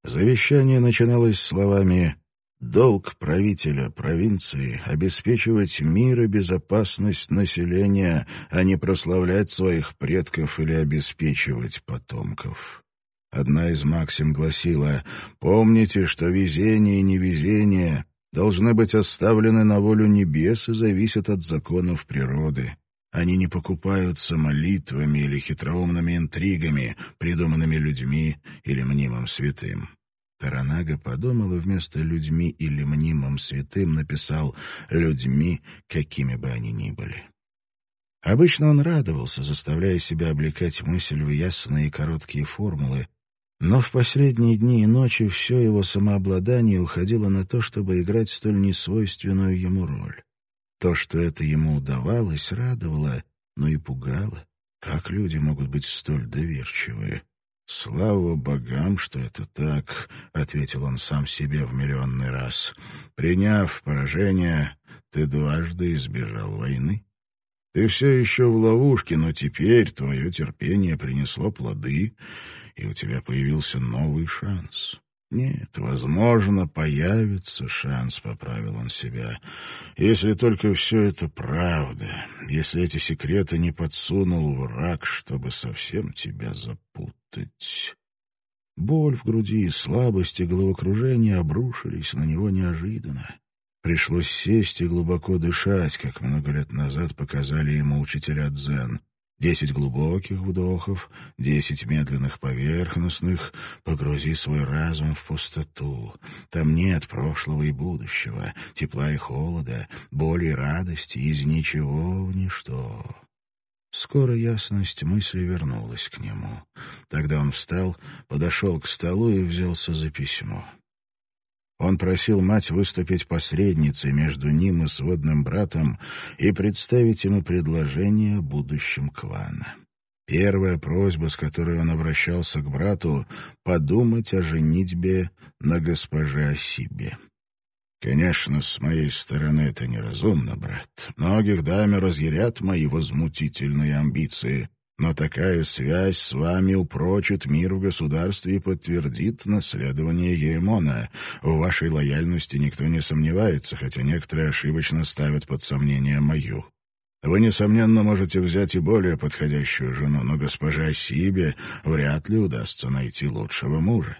Завещание начиналось словами Долг правителя провинции — обеспечивать мир и безопасность населения, а не прославлять своих предков или обеспечивать потомков. Одна из максим гласила «Помните, что везение и невезение должны быть оставлены на волю небес и зависят от законов природы». Они не покупаются молитвами или хитроумными интригами, придуманными людьми или мнимым святым. Таранага подумал и вместо «людьми» или «мнимым святым» написал «людьми, какими бы они ни были». Обычно он радовался, заставляя себя облекать мысль в ясные и короткие формулы, но в последние дни и ночи все его самообладание уходило на то, чтобы играть столь несвойственную ему роль. То, что это ему удавалось, радовало, но и пугало. Как люди могут быть столь доверчивые? «Слава богам, что это так», — ответил он сам себе в миллионный раз. «Приняв поражение, ты дважды избежал войны. Ты все еще в ловушке, но теперь твое терпение принесло плоды, и у тебя появился новый шанс. Нет, возможно, появится шанс, — поправил он себя, — если только все это правда, если эти секреты не подсунул враг, чтобы совсем тебя запутать. Боль в груди, слабость и головокружение обрушились на него неожиданно. Пришлось сесть и глубоко дышать, как много лет назад показали ему учителя дзен. Десять глубоких вдохов, десять медленных поверхностных. Погрузи свой разум в пустоту. Там нет прошлого и будущего, тепла и холода, боли и радости, из ничего в ничто. Скоро ясность мысли вернулась к нему. Тогда он встал, подошел к столу и взялся за письмо. Он просил мать выступить посредницей между ним и сводным братом и представить ему предложение о будущем клана. Первая просьба, с которой он обращался к брату, — подумать о женитьбе на госпоже Осибе. «Конечно, с моей стороны это неразумно, брат. Многих даме разъярят мои возмутительные амбиции. Но такая связь с вами упрочит мир в государстве и подтвердит наследование Еймона. В вашей лояльности никто не сомневается, хотя некоторые ошибочно ставят под сомнение мою. Вы, несомненно, можете взять и более подходящую жену, но госпожа Сибе вряд ли удастся найти лучшего мужа.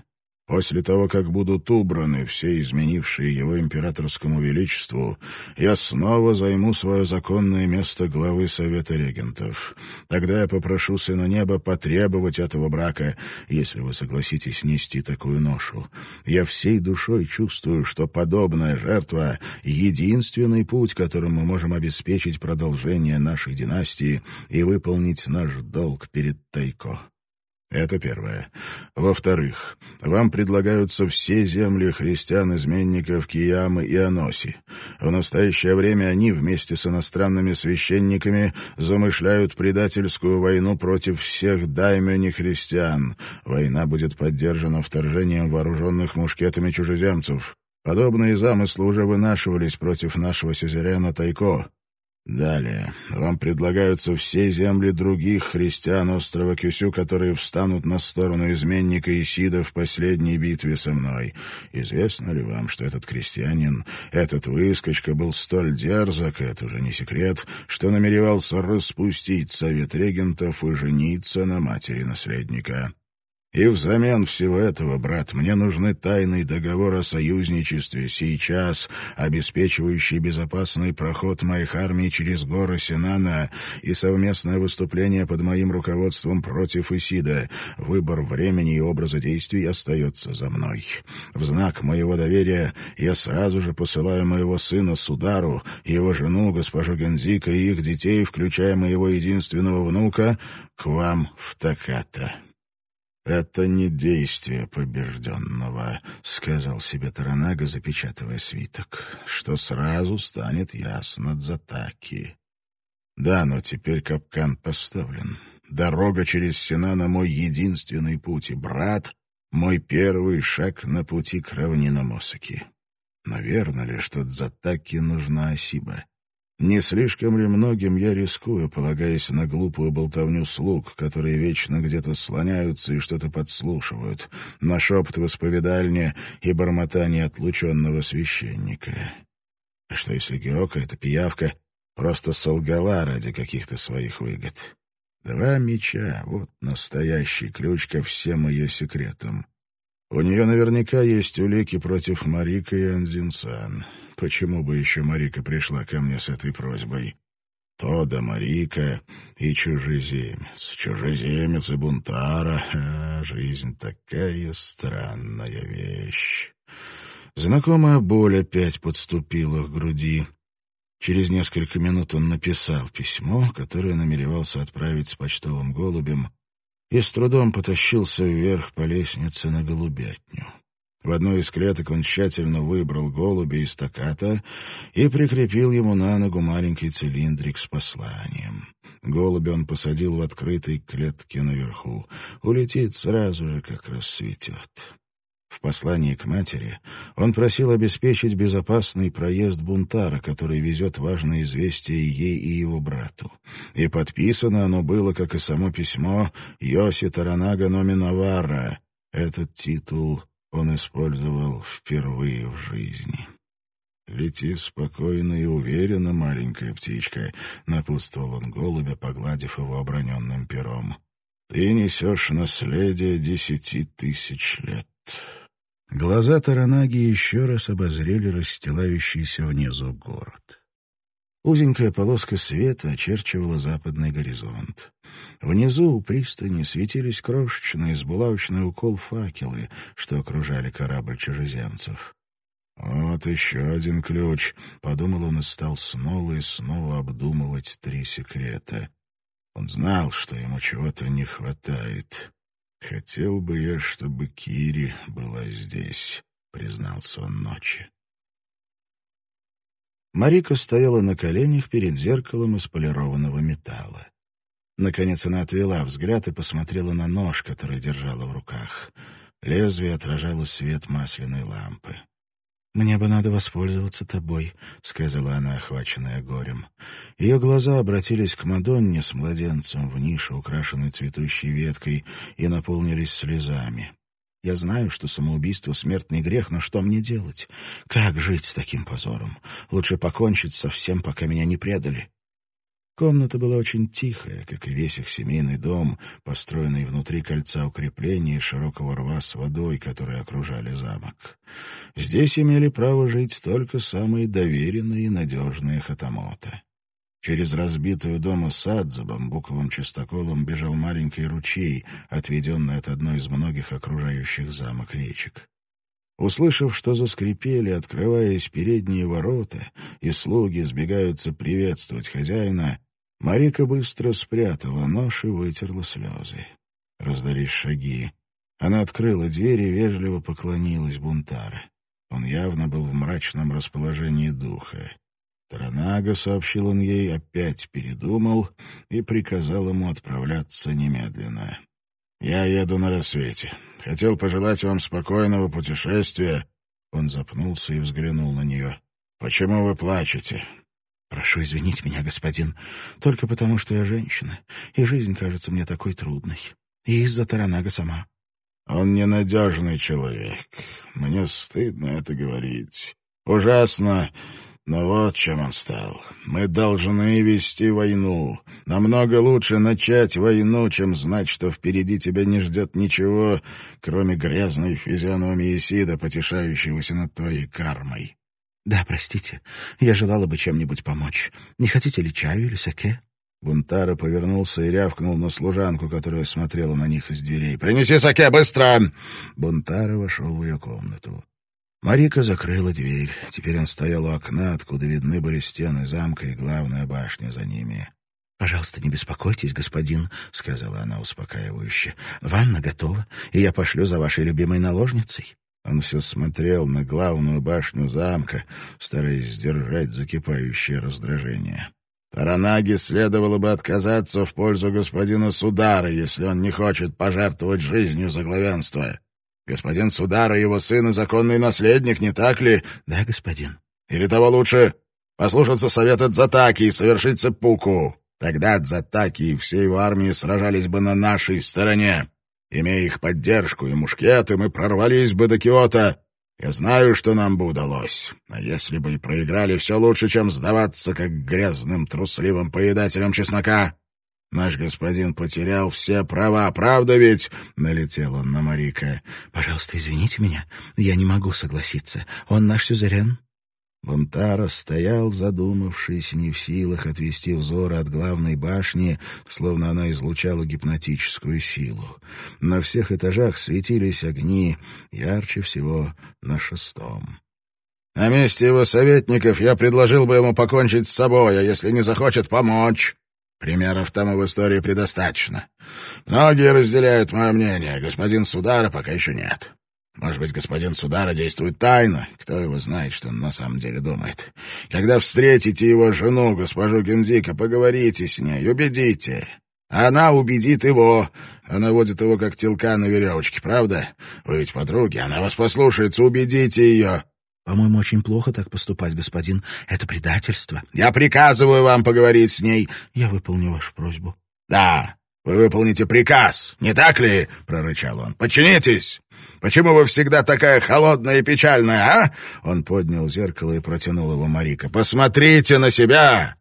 После того, как будут убраны все изменившие его императорскому величеству, я снова займу свое законное место главы Совета регентов. Тогда я попрошу Сына Неба потребовать этого брака, если вы согласитесь нести такую ношу. Я всей душой чувствую, что подобная жертва — единственный путь, которым мы можем обеспечить продолжение нашей династии и выполнить наш долг перед Тайко. Это первое. Во-вторых, вам предлагаются все земли христиан-изменников Киямы и Аноси. В настоящее время они вместе с иностранными священниками замышляют предательскую войну против всех даймё нехристиан. Война будет поддержана вторжением вооруженных мушкетами чужеземцев. Подобные замыслы уже вынашивались против нашего сюзерена Тайко. Далее. Вам предлагаются все земли других христиан острова Кюсю, которые встанут на сторону изменника Исида в последней битве со мной. Известно ли вам, что этот крестьянин, этот выскочка был столь дерзок, это уже не секрет, что намеревался распустить совет регентов и жениться на матери наследника? И взамен всего этого, брат, мне нужны тайный договор о союзничестве сейчас, обеспечивающий безопасный проход моих армий через горы Синана и совместное выступление под моим руководством против Исида. Выбор времени и образа действий остается за мной. В знак моего доверия я сразу же посылаю моего сына Судару, его жену, госпожу Гензика и их детей, включая моего единственного внука, к вам в Таката. «Это не действие побежденного», — сказал себе Таранага, запечатывая свиток, «что сразу станет ясно Дзатаки. Да, но теперь капкан поставлен. Дорога через Сена на мой единственный путь, и брат — мой первый шаг на пути к равнинам Осаки. Но верно ли, что Дзатаки нужна Асиба? Не слишком ли многим я рискую, полагаясь на глупую болтовню слуг, которые вечно где-то слоняются и что-то подслушивают, на шепот в исповедальне и бормотание отлученного священника? А что, если Геока, эта пиявка, просто солгала ради каких-то своих выгод? Два меча — вот настоящий ключ ко всем ее секретам. У нее наверняка есть улики против Марика и Анзинсан. Почему бы еще Марика пришла ко мне с этой просьбой? Тода Марика и чужеземец. Чужеземец и бунтара. А, жизнь такая странная вещь. Знакомая боль опять подступила к груди. Через несколько минут он написал письмо, которое намеревался отправить с почтовым голубем, и с трудом потащился вверх по лестнице на голубятню. В одной из клеток он тщательно выбрал голубя из стаката и прикрепил ему на ногу маленький цилиндрик с посланием. Голубя он посадил в открытой клетке наверху. Улетит сразу же, как рассветет. В послании к матери он просил обеспечить безопасный проезд бунтара, который везет важное известие ей и его брату. И подписано оно было, как и само письмо, «Йоси Таранага Номинавара». Этот титул он использовал впервые в жизни. «Лети спокойно и уверенно, маленькая птичка», — напутствовал он голубя, погладив его оброненным пером. «Ты несешь наследие десяти тысяч лет». Глаза Таранаги еще раз обозрели расстилающийся внизу город. Узенькая полоска света очерчивала западный горизонт. Внизу у пристани светились крошечные с булавочный укол факелы, что окружали корабль чужеземцев. «Вот еще один ключ», — подумал он и стал снова и снова обдумывать три секрета. Он знал, что ему чего-то не хватает. «Хотел бы я, чтобы Кири была здесь», — признался он ночи. Марика стояла на коленях перед зеркалом из полированного металла. Наконец она отвела взгляд и посмотрела на нож, который держала в руках. Лезвие отражало свет масляной лампы. «Мне бы надо воспользоваться тобой», — сказала она, охваченная горем. Ее глаза обратились к Мадонне с младенцем в нише, украшенной цветущей веткой, и наполнились слезами. Я знаю, что самоубийство — смертный грех, но что мне делать? Как жить с таким позором? Лучше покончить со всем, пока меня не предали. Комната была очень тихая, как и весь их семейный дом, построенный внутри кольца укрепления и широкого рва с водой, которые окружали замок. Здесь имели право жить только самые доверенные и надежные хатамоты. Через разбитую дома сад за бамбуковым чистоколом бежал маленький ручей, отведенный от одной из многих окружающих замок речек. Услышав, что заскрипели, открываясь передние ворота, и слуги сбегаются приветствовать хозяина, Марика быстро спрятала нож и вытерла слезы. Раздались шаги. Она открыла дверь и вежливо поклонилась бунтара. Он явно был в мрачном расположении духа. Таранага, сообщил он ей, опять передумал и приказал ему отправляться немедленно. «Я еду на рассвете. Хотел пожелать вам спокойного путешествия». Он запнулся и взглянул на нее. «Почему вы плачете?» Прошу извинить меня, господин, только потому, что я женщина, и жизнь кажется мне такой трудной. И из-за Таранага сама. Он ненадежный человек. Мне стыдно это говорить. Ужасно, но вот чем он стал. Мы должны вести войну. Намного лучше начать войну, чем знать, что впереди тебя не ждет ничего, кроме грязной физиономии Исида, потешающегося над твоей кармой. «Да, простите, я желала бы чем-нибудь помочь. Не хотите ли чаю или саке?» Бунтара повернулся и рявкнул на служанку, которая смотрела на них из дверей. «Принеси саке, быстро!» Бунтара вошел в ее комнату. Марика закрыла дверь. Теперь он стоял у окна, откуда видны были стены замка и главная башня за ними. «Пожалуйста, не беспокойтесь, господин», — сказала она успокаивающе. «Ванна готова, и я пошлю за вашей любимой наложницей». Он все смотрел на главную башню замка, стараясь сдержать закипающее раздражение. Таранаги следовало бы отказаться в пользу господина Судара, если он не хочет пожертвовать жизнью за главенство. Господин Судара — его сын и законный наследник, не так ли? — Да, господин. — Или того лучше послушаться совета Дзатаки и совершить цепуку. Тогда Дзатаки и все его армии сражались бы на нашей стороне. Имея их поддержку и мушкеты, мы прорвались бы до Киота. Я знаю, что нам бы удалось. А если бы и проиграли, все лучше, чем сдаваться, как грязным трусливым поедателям чеснока. Наш господин потерял все права, правда ведь?» — налетел он на Марика. «Пожалуйста, извините меня. Я не могу согласиться. Он наш сюзерен». Бунтара стоял, задумавшись, не в силах отвести взоры от главной башни, словно она излучала гипнотическую силу. На всех этажах светились огни, ярче всего на шестом. «На месте его советников я предложил бы ему покончить с собой, а если не захочет, помочь. Примеров тому в истории предостаточно. Многие разделяют мое мнение, господин Судара пока еще нет». Может быть, господин Судара действует тайно. Кто его знает, что он на самом деле думает. Когда встретите его жену, госпожу Гензика, поговорите с ней, убедите. Она убедит его. Она водит его, как телка на веревочке, правда? Вы ведь подруги, она вас послушается, убедите ее. По-моему, очень плохо так поступать, господин. Это предательство. Я приказываю вам поговорить с ней. Я выполню вашу просьбу. Да, вы выполните приказ, не так ли? прорычал он. Подчинитесь. Почему вы всегда такая холодная и печальная, а?» Он поднял зеркало и протянул его Марика. «Посмотрите на себя!»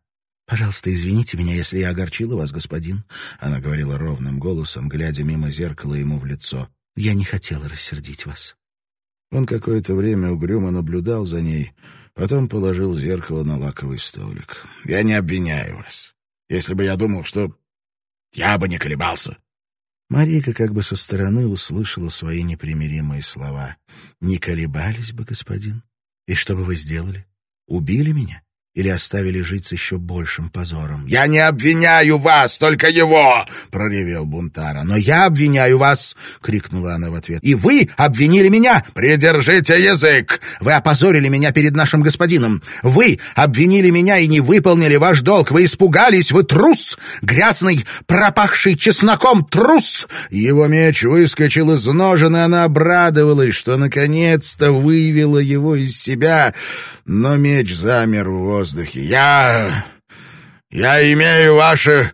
«Пожалуйста, извините меня, если я огорчила вас, господин», — она говорила ровным голосом, глядя мимо зеркала ему в лицо. «Я не хотела рассердить вас». Он какое-то время угрюмо наблюдал за ней, потом положил зеркало на лаковый столик. «Я не обвиняю вас. Если бы я думал, что... Я бы не колебался. Марика как бы со стороны услышала свои непримиримые слова. «Не колебались бы, господин? И что бы вы сделали? Убили меня? Или оставили жить с еще большим позором. «Я не обвиняю вас, только его!» — проревел Бунтара. «Но я обвиняю вас!» — крикнула она в ответ. «И вы обвинили меня!» «Придержите язык!» «Вы опозорили меня перед нашим господином! Вы обвинили меня и не выполнили ваш долг! Вы испугались! Вы трус! Грязный, пропахший чесноком трус!» Его меч выскочил из ножен, и она обрадовалась, что наконец-то вывела его из себя но меч замер в воздухе. «Я... я имею ваши...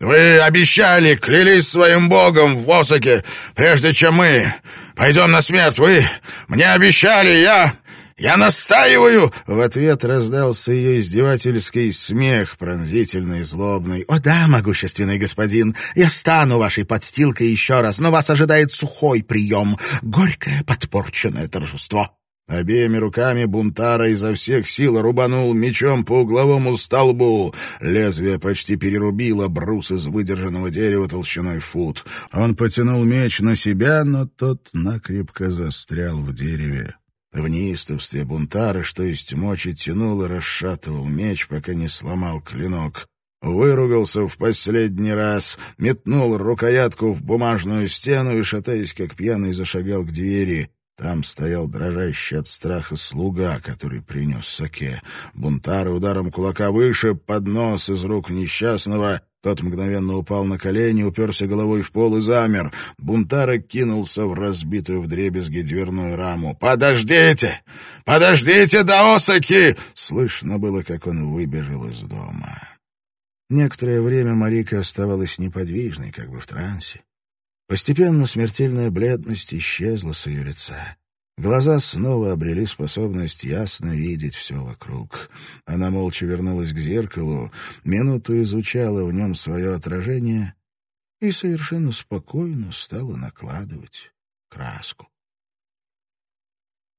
Вы обещали, клялись своим богом в Восоке, прежде чем мы пойдем на смерть. Вы мне обещали, я... «Я настаиваю!» — в ответ раздался ее издевательский смех, пронзительный и злобный. «О да, могущественный господин, я стану вашей подстилкой еще раз, но вас ожидает сухой прием, горькое подпорченное торжество». Обеими руками Бунтара изо всех сил рубанул мечом по угловому столбу. Лезвие почти перерубило брус из выдержанного дерева толщиной фут. Он потянул меч на себя, но тот накрепко застрял в дереве. В неистовстве Бунтара, что есть мочи, тянул и расшатывал меч, пока не сломал клинок. Выругался в последний раз, метнул рукоятку в бумажную стену и, шатаясь как пьяный, зашагал к двери. Там стоял дрожащий от страха слуга, который принес саке. Бунтары ударом кулака выше, под нос из рук несчастного, Тот мгновенно упал на колени, уперся головой в пол и замер. Бунтара кинулся в разбитую вдребезги дверную раму. «Подождите! Подождите, Даосаки!» Слышно было, как он выбежал из дома. Некоторое время Марика оставалась неподвижной, как бы в трансе. Постепенно смертельная бледность исчезла с ее лица. Глаза снова обрели способность ясно видеть все вокруг. Она молча вернулась к зеркалу, минуту изучала в нем свое отражение и совершенно спокойно стала накладывать краску.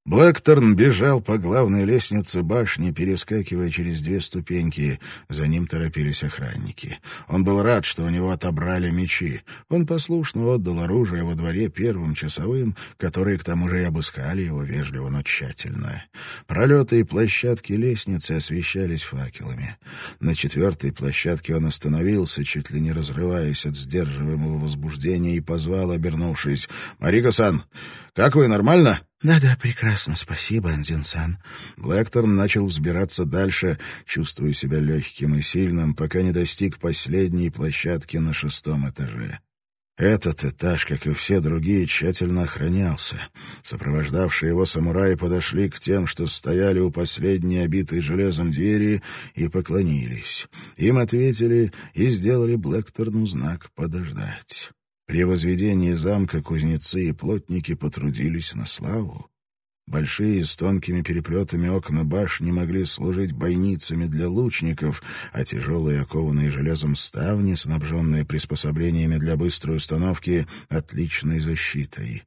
Блэкторн бежал по главной лестнице башни, перескакивая через две ступеньки. За ним торопились охранники. Он был рад, что у него отобрали мечи. Он послушно отдал оружие во дворе первым часовым, которые к тому же и обыскали его вежливо, но тщательно. Пролеты и площадки лестницы освещались факелами. На четвертой площадке он остановился, чуть ли не разрываясь от сдерживаемого возбуждения, и позвал, обернувшись. «Марико-сан, как вы, нормально?» «Да-да, прекрасно, спасибо, Андин-сан». Блэкторн начал взбираться дальше, чувствуя себя легким и сильным, пока не достиг последней площадки на шестом этаже. Этот этаж, как и все другие, тщательно охранялся. Сопровождавшие его самураи подошли к тем, что стояли у последней обитой железом двери, и поклонились. Им ответили и сделали Блэкторну знак «подождать». При возведении замка кузнецы и плотники потрудились на славу. Большие с тонкими переплетами окна башни могли служить бойницами для лучников, а тяжелые, окованные железом ставни, снабженные приспособлениями для быстрой установки, — отличной защитой.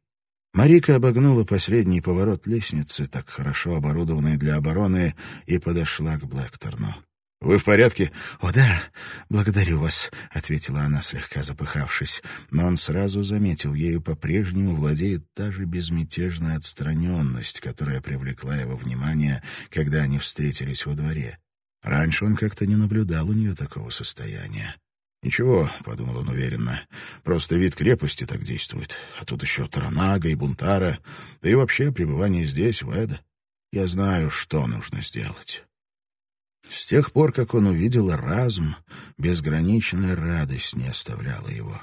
Марика обогнула последний поворот лестницы, так хорошо оборудованной для обороны, и подошла к Блэкторну. «Вы в порядке?» «О, да, благодарю вас», — ответила она, слегка запыхавшись. Но он сразу заметил, ею по-прежнему владеет та же безмятежная отстраненность, которая привлекла его внимание, когда они встретились во дворе. Раньше он как-то не наблюдал у нее такого состояния. «Ничего», — подумал он уверенно, — «просто вид крепости так действует. А тут еще Таранага и Бунтара, да и вообще пребывание здесь, в Эдо. Я знаю, что нужно сделать». С тех пор, как он увидел разум, безграничная радость не оставляла его.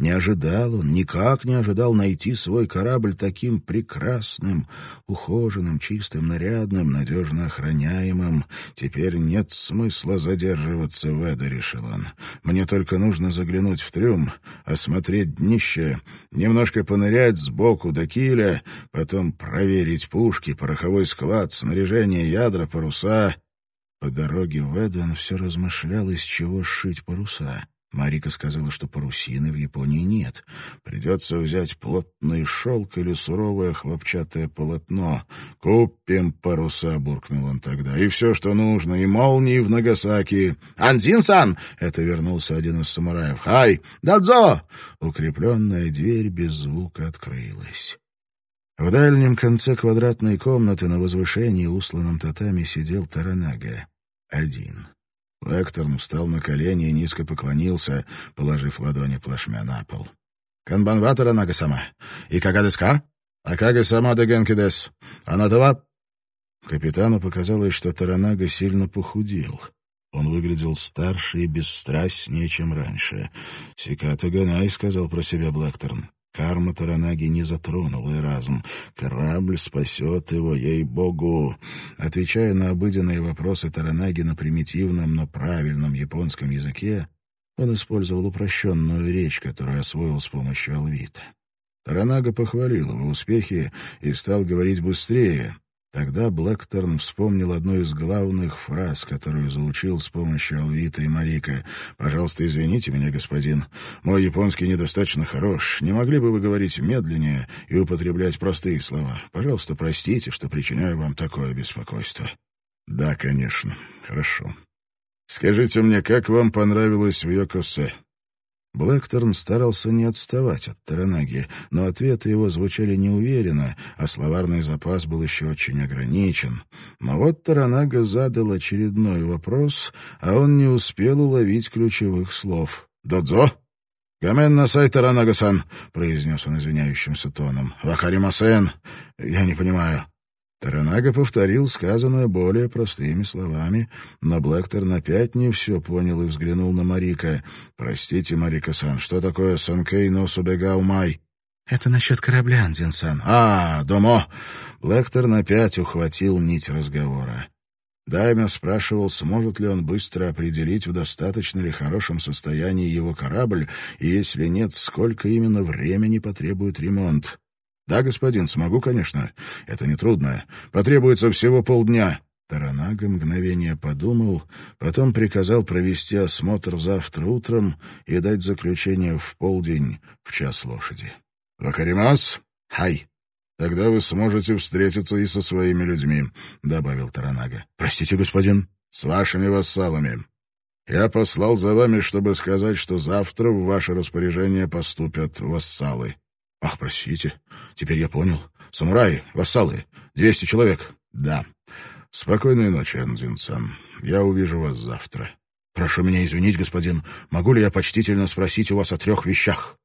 Не ожидал он, никак не ожидал найти свой корабль таким прекрасным, ухоженным, чистым, нарядным, надежно охраняемым. Теперь нет смысла задерживаться в Эдо, решил он. Мне только нужно заглянуть в трюм, осмотреть днище, немножко понырять сбоку до киля, потом проверить пушки, пороховой склад, снаряжение, ядра, паруса — по дороге в Эден все размышлял, из чего сшить паруса. Марика сказала, что парусины в Японии нет. Придется взять плотный шелк или суровое хлопчатое полотно. «Купим паруса», — буркнул он тогда. «И все, что нужно, и молнии в Нагасаки». «Анзин-сан!» — это вернулся один из самураев. «Хай! Дадзо!» Укрепленная дверь без звука открылась. В дальнем конце квадратной комнаты на возвышении, усланном татами, сидел Таранага. Один. Лекторн встал на колени и низко поклонился, положив ладони плашмя на пол. «Канбанва Таранага-сама! И кага Акага-сама де генкидес! Анатова!» Капитану показалось, что Таранага сильно похудел. Он выглядел старше и бесстрастнее, чем раньше. «Сиката Ганай», — сказал про себя Блэкторн. Карма Таранаги не затронула и разум. Корабль спасет его, ей-богу. Отвечая на обыденные вопросы Таранаги на примитивном, но правильном японском языке, он использовал упрощенную речь, которую освоил с помощью алвита. Таранага похвалил его успехи и стал говорить быстрее, Тогда Блэкторн вспомнил одну из главных фраз, которую заучил с помощью Алвита и Марика. «Пожалуйста, извините меня, господин. Мой японский недостаточно хорош. Не могли бы вы говорить медленнее и употреблять простые слова? Пожалуйста, простите, что причиняю вам такое беспокойство». «Да, конечно. Хорошо. Скажите мне, как вам понравилось в Йокосе?» Блэкторн старался не отставать от Таранаги, но ответы его звучали неуверенно, а словарный запас был еще очень ограничен. Но вот Таранага задал очередной вопрос, а он не успел уловить ключевых слов. «Додзо?» «Гамен насай Таранага-сан», — произнес он извиняющимся тоном. «Вахаримасен? Я не понимаю». Таранага повторил сказанное более простыми словами, но Блэкторн опять не все понял и взглянул на Марика. «Простите, Марика-сан, что такое Санкей но Субегаумай?» «Это насчет корабля, Андзин-сан». «А, домо!» Блэкторн опять ухватил нить разговора. Даймер спрашивал, сможет ли он быстро определить, в достаточно ли хорошем состоянии его корабль, и если нет, сколько именно времени потребует ремонт. «Да, господин, смогу, конечно. Это нетрудно. Потребуется всего полдня». Таранага мгновение подумал, потом приказал провести осмотр завтра утром и дать заключение в полдень в час лошади. «Вакаримас? Хай!» «Тогда вы сможете встретиться и со своими людьми», — добавил Таранага. «Простите, господин?» «С вашими вассалами. Я послал за вами, чтобы сказать, что завтра в ваше распоряжение поступят вассалы. «Ах, простите, теперь я понял. Самураи, вассалы, двести человек». «Да. Спокойной ночи, Андзин-сан. Я увижу вас завтра». «Прошу меня извинить, господин. Могу ли я почтительно спросить у вас о трех вещах?»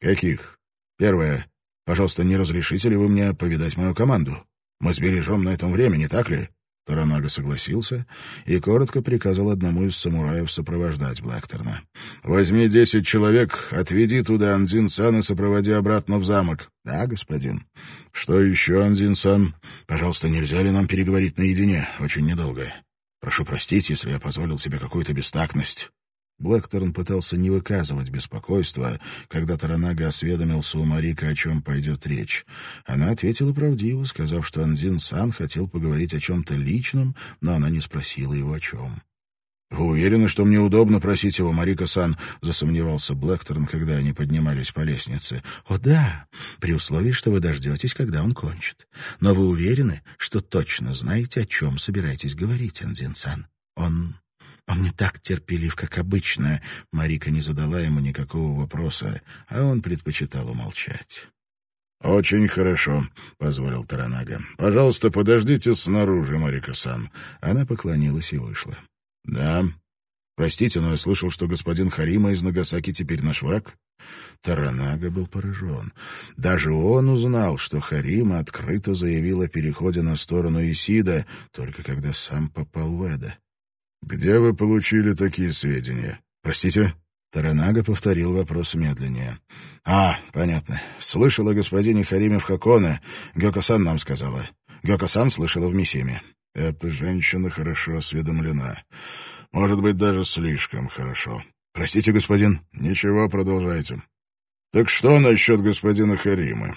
«Каких?» «Первое. Пожалуйста, не разрешите ли вы мне повидать мою команду? Мы сбережем на этом время, не так ли?» Таранага согласился и коротко приказал одному из самураев сопровождать Блэкторна. «Возьми десять человек, отведи туда Анзин-сан и сопроводи обратно в замок». «Да, господин». «Что еще, Анзин-сан? Пожалуйста, нельзя ли нам переговорить наедине? Очень недолго. Прошу простить, если я позволил себе какую-то бестактность». Блэкторн пытался не выказывать беспокойства, когда Таранага осведомился у Марика, о чем пойдет речь. Она ответила правдиво, сказав, что Андин Сан хотел поговорить о чем-то личном, но она не спросила его о чем. «Вы уверены, что мне удобно просить его, Марика-сан?» — засомневался Блэкторн, когда они поднимались по лестнице. «О, да, при условии, что вы дождетесь, когда он кончит. Но вы уверены, что точно знаете, о чем собираетесь говорить, Андзин-сан? Он он не так терпелив, как обычно. Марика не задала ему никакого вопроса, а он предпочитал умолчать. «Очень хорошо», — позволил Таранага. «Пожалуйста, подождите снаружи, Марика-сан». Она поклонилась и вышла. «Да. Простите, но я слышал, что господин Харима из Нагасаки теперь наш враг». Таранага был поражен. Даже он узнал, что Харима открыто заявил о переходе на сторону Исида, только когда сам попал в Эда. «Где вы получили такие сведения?» «Простите?» Таранага повторил вопрос медленнее. «А, понятно. Слышала господине Хариме в Хаконе. Гёко-сан нам сказала. Гёко-сан слышала в Мисиме». «Эта женщина хорошо осведомлена. Может быть, даже слишком хорошо». «Простите, господин». «Ничего, продолжайте». «Так что насчет господина Харимы?»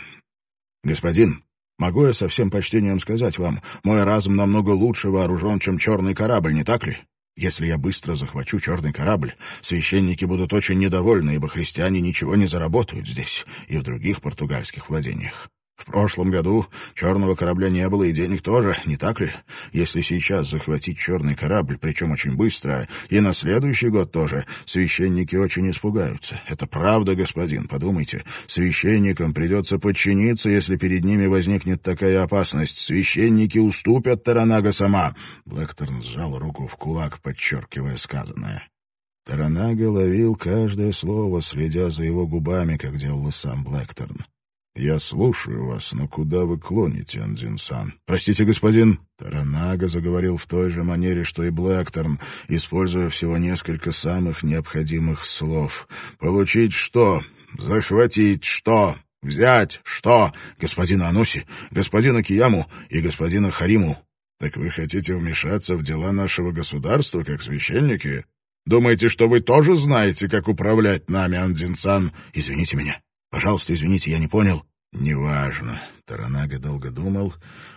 «Господин, могу я со всем почтением сказать вам, мой разум намного лучше вооружен, чем черный корабль, не так ли?» Если я быстро захвачу черный корабль, священники будут очень недовольны, ибо христиане ничего не заработают здесь и в других португальских владениях. В прошлом году черного корабля не было и денег тоже, не так ли? Если сейчас захватить черный корабль, причем очень быстро, и на следующий год тоже, священники очень испугаются. Это правда, господин, подумайте. Священникам придется подчиниться, если перед ними возникнет такая опасность. Священники уступят Таранага сама. Блэкторн сжал руку в кулак, подчеркивая сказанное. Таранага ловил каждое слово, следя за его губами, как делал и сам Блэкторн. «Я слушаю вас, но куда вы клоните, Андзин-сан?» «Простите, господин». Таранага заговорил в той же манере, что и Блэкторн, используя всего несколько самых необходимых слов. «Получить что? Захватить что? Взять что? Господина Ануси, господина Кияму и господина Хариму. Так вы хотите вмешаться в дела нашего государства, как священники? Думаете, что вы тоже знаете, как управлять нами, Андзин-сан? Извините меня». Пожалуйста, извините, я не понял. Неважно. Таранага долго думал,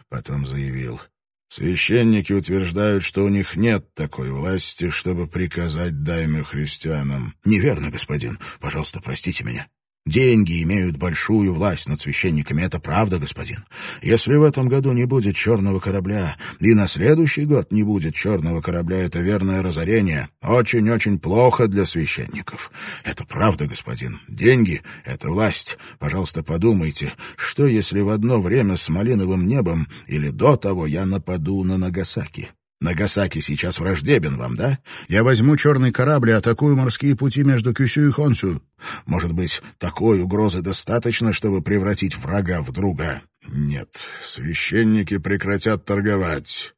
потом заявил. Священники утверждают, что у них нет такой власти, чтобы приказать дайме христианам. Неверно, господин. Пожалуйста, простите меня. Деньги имеют большую власть над священниками, это правда, господин. Если в этом году не будет черного корабля, и на следующий год не будет черного корабля, это верное разорение. Очень-очень плохо для священников. Это правда, господин. Деньги — это власть. Пожалуйста, подумайте, что если в одно время с малиновым небом или до того я нападу на Нагасаки? Нагасаки сейчас враждебен вам, да? Я возьму черный корабль и атакую морские пути между Кюсю и Хонсю. Может быть, такой угрозы достаточно, чтобы превратить врага в друга? Нет, священники прекратят торговать.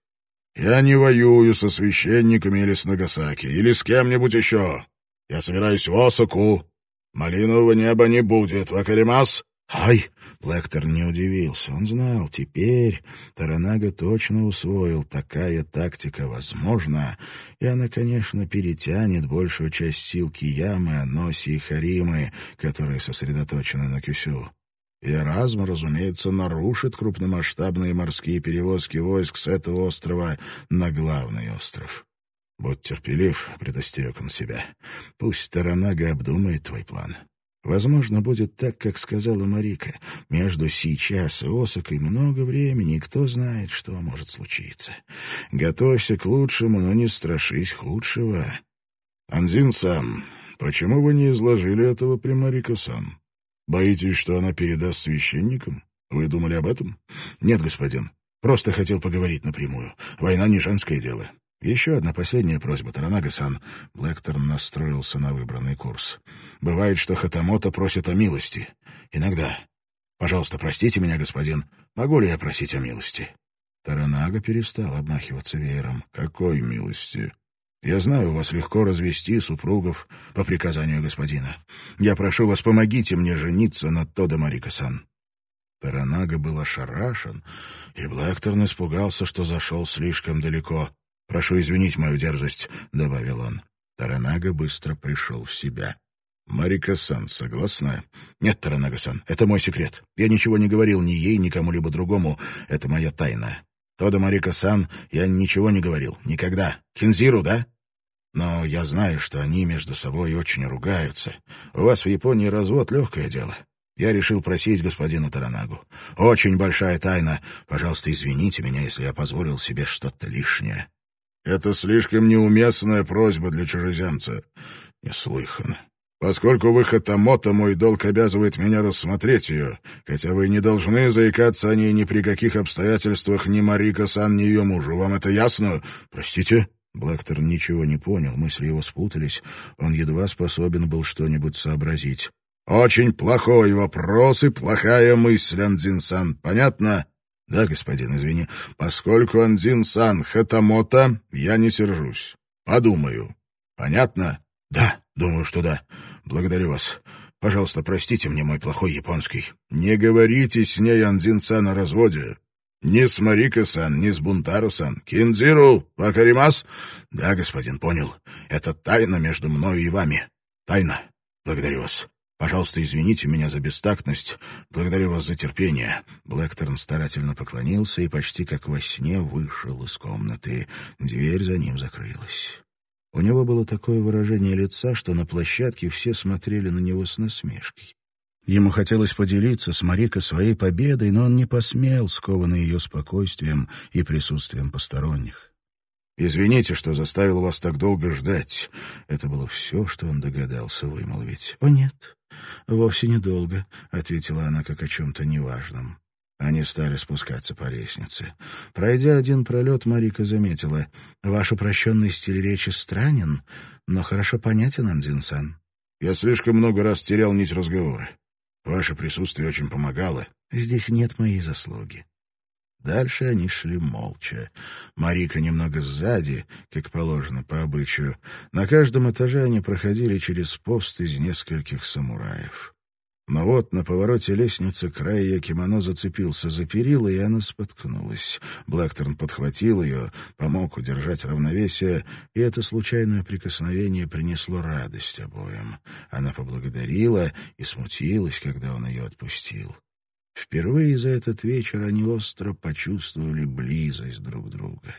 Я не воюю со священниками или с Нагасаки, или с кем-нибудь еще. Я собираюсь в Осаку. Малинового неба не будет, Вакаримас. Ай! Блэктер не удивился. Он знал, теперь Таранага точно усвоил, такая тактика возможна, и она, конечно, перетянет большую часть сил Киямы, Аноси и Харимы, которые сосредоточены на Кюсю. И Эразм, разумеется, нарушит крупномасштабные морские перевозки войск с этого острова на главный остров. «Будь терпелив», — предостерег он себя. «Пусть Таранага обдумает твой план. Возможно, будет так, как сказала Марика. Между сейчас и Осакой много времени, и кто знает, что может случиться. Готовься к лучшему, но не страшись худшего. Анзин-сан, почему вы не изложили этого при Марика-сан? Боитесь, что она передаст священникам? Вы думали об этом? Нет, господин. Просто хотел поговорить напрямую. Война не женское дело. Еще одна последняя просьба, Таранага-сан. Блэкторн настроился на выбранный курс. Бывает, что Хатамото просит о милости. Иногда. Пожалуйста, простите меня, господин. Могу ли я просить о милости? Таранага перестал обмахиваться веером. Какой милости? Я знаю, вас легко развести супругов по приказанию господина. Я прошу вас, помогите мне жениться на Тодо Марика-сан. Таранага был ошарашен, и Блэкторн испугался, что зашел слишком далеко. «Прошу извинить мою дерзость», — добавил он. Таранага быстро пришел в себя. «Марика-сан, согласна?» «Нет, Таранага-сан, это мой секрет. Я ничего не говорил ни ей, ни кому-либо другому. Это моя тайна. Тода Марика-сан я ничего не говорил. Никогда. Кинзиру, да? Но я знаю, что они между собой очень ругаются. У вас в Японии развод — легкое дело. Я решил просить господина Таранагу. Очень большая тайна. Пожалуйста, извините меня, если я позволил себе что-то лишнее. Это слишком неуместная просьба для чужеземца. Неслыханно. Поскольку вы хатамота, мой долг обязывает меня рассмотреть ее, хотя вы не должны заикаться о ней ни при каких обстоятельствах ни Марика-сан, ни ее мужу. Вам это ясно? Простите?» Блэктер ничего не понял, мысли его спутались. Он едва способен был что-нибудь сообразить. «Очень плохой вопрос и плохая мысль, Андзин-сан. Понятно?» «Да, господин, извини. Поскольку Андзин-сан Хатамото, я не сержусь. Подумаю. Понятно?» «Да, думаю, что да. Благодарю вас. Пожалуйста, простите мне мой плохой японский». «Не говорите с ней, Андзин-сан, о разводе. Ни с Марика-сан, ни с Бунтару-сан. Кинзиру, Вакаримас?» «Да, господин, понял. Это тайна между мною и вами. Тайна. Благодарю вас. Пожалуйста, извините меня за бестактность. Благодарю вас за терпение. Блэкторн старательно поклонился и почти как во сне вышел из комнаты. Дверь за ним закрылась. У него было такое выражение лица, что на площадке все смотрели на него с насмешкой. Ему хотелось поделиться с Марико своей победой, но он не посмел, скованный ее спокойствием и присутствием посторонних. «Извините, что заставил вас так долго ждать». Это было все, что он догадался вымолвить. «О, нет, «Вовсе недолго», — ответила она как о чем-то неважном. Они стали спускаться по лестнице. Пройдя один пролет, Марика заметила. «Ваш упрощенный стиль речи странен, но хорошо понятен, Андзин-сан. Я слишком много раз терял нить разговора. Ваше присутствие очень помогало». «Здесь нет моей заслуги. Дальше они шли молча. Марика немного сзади, как положено по обычаю. На каждом этаже они проходили через пост из нескольких самураев. Но вот на повороте лестницы край ее кимоно зацепился за перила, и она споткнулась. Блэкторн подхватил ее, помог удержать равновесие, и это случайное прикосновение принесло радость обоим. Она поблагодарила и смутилась, когда он ее отпустил. Впервые за этот вечер они остро почувствовали близость друг друга.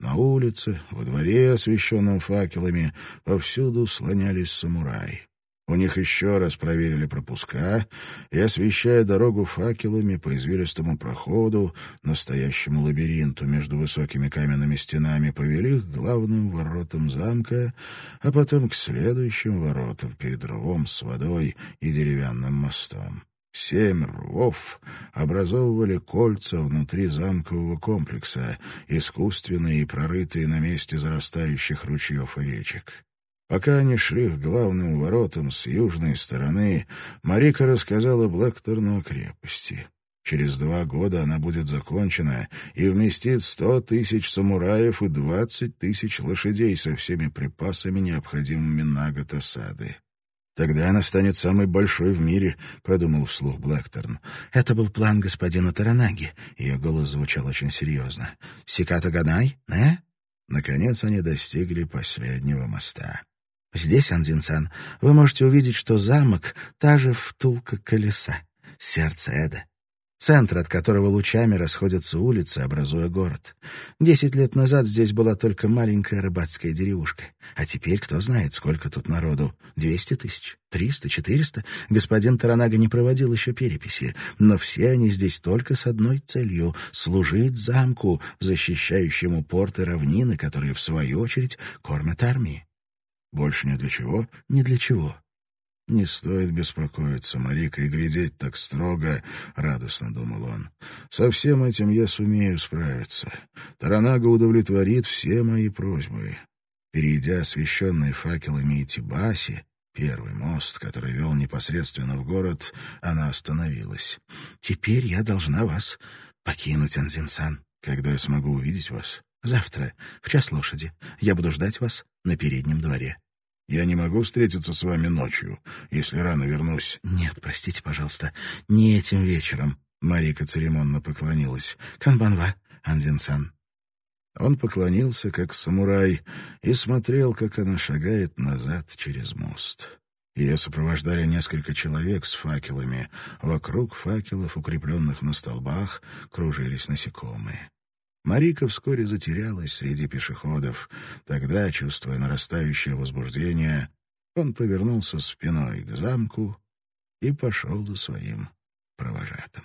На улице, во дворе, освещенном факелами, повсюду слонялись самураи. У них еще раз проверили пропуска и, освещая дорогу факелами по извилистому проходу, настоящему лабиринту между высокими каменными стенами, повели к главным воротам замка, а потом к следующим воротам перед рвом с водой и деревянным мостом. Семь рвов образовывали кольца внутри замкового комплекса, искусственные и прорытые на месте зарастающих ручьев и речек. Пока они шли к главным воротам с южной стороны, Марика рассказала Блэкторну о крепости. Через два года она будет закончена и вместит сто тысяч самураев и двадцать тысяч лошадей со всеми припасами, необходимыми на год осады. «Тогда она станет самой большой в мире», — подумал вслух Блэкторн. «Это был план господина Таранаги». Ее голос звучал очень серьезно. «Сиката Ганай, э?» Наконец они достигли последнего моста. «Здесь, Анзинсан, вы можете увидеть, что замок — та же втулка колеса, сердце Эда центр, от которого лучами расходятся улицы, образуя город. Десять лет назад здесь была только маленькая рыбацкая деревушка. А теперь кто знает, сколько тут народу. Двести тысяч? Триста? Четыреста? Господин Таранага не проводил еще переписи. Но все они здесь только с одной целью — служить замку, защищающему порты равнины, которые, в свою очередь, кормят армии. Больше ни для чего? Ни для чего. «Не стоит беспокоиться, Марика, и глядеть так строго», — радостно думал он. «Со всем этим я сумею справиться. Таранага удовлетворит все мои просьбы». Перейдя освещенный факелами Итибаси, первый мост, который вел непосредственно в город, она остановилась. «Теперь я должна вас покинуть, Анзинсан. Когда я смогу увидеть вас?» «Завтра, в час лошади. Я буду ждать вас на переднем дворе». Я не могу встретиться с вами ночью, если рано вернусь. Нет, простите, пожалуйста, не этим вечером. Марика церемонно поклонилась. Канбанва, Андинсан. Он поклонился, как самурай, и смотрел, как она шагает назад через мост. Ее сопровождали несколько человек с факелами. Вокруг факелов, укрепленных на столбах, кружились насекомые. Марика вскоре затерялась среди пешеходов. Тогда, чувствуя нарастающее возбуждение, он повернулся спиной к замку и пошел за своим провожатым.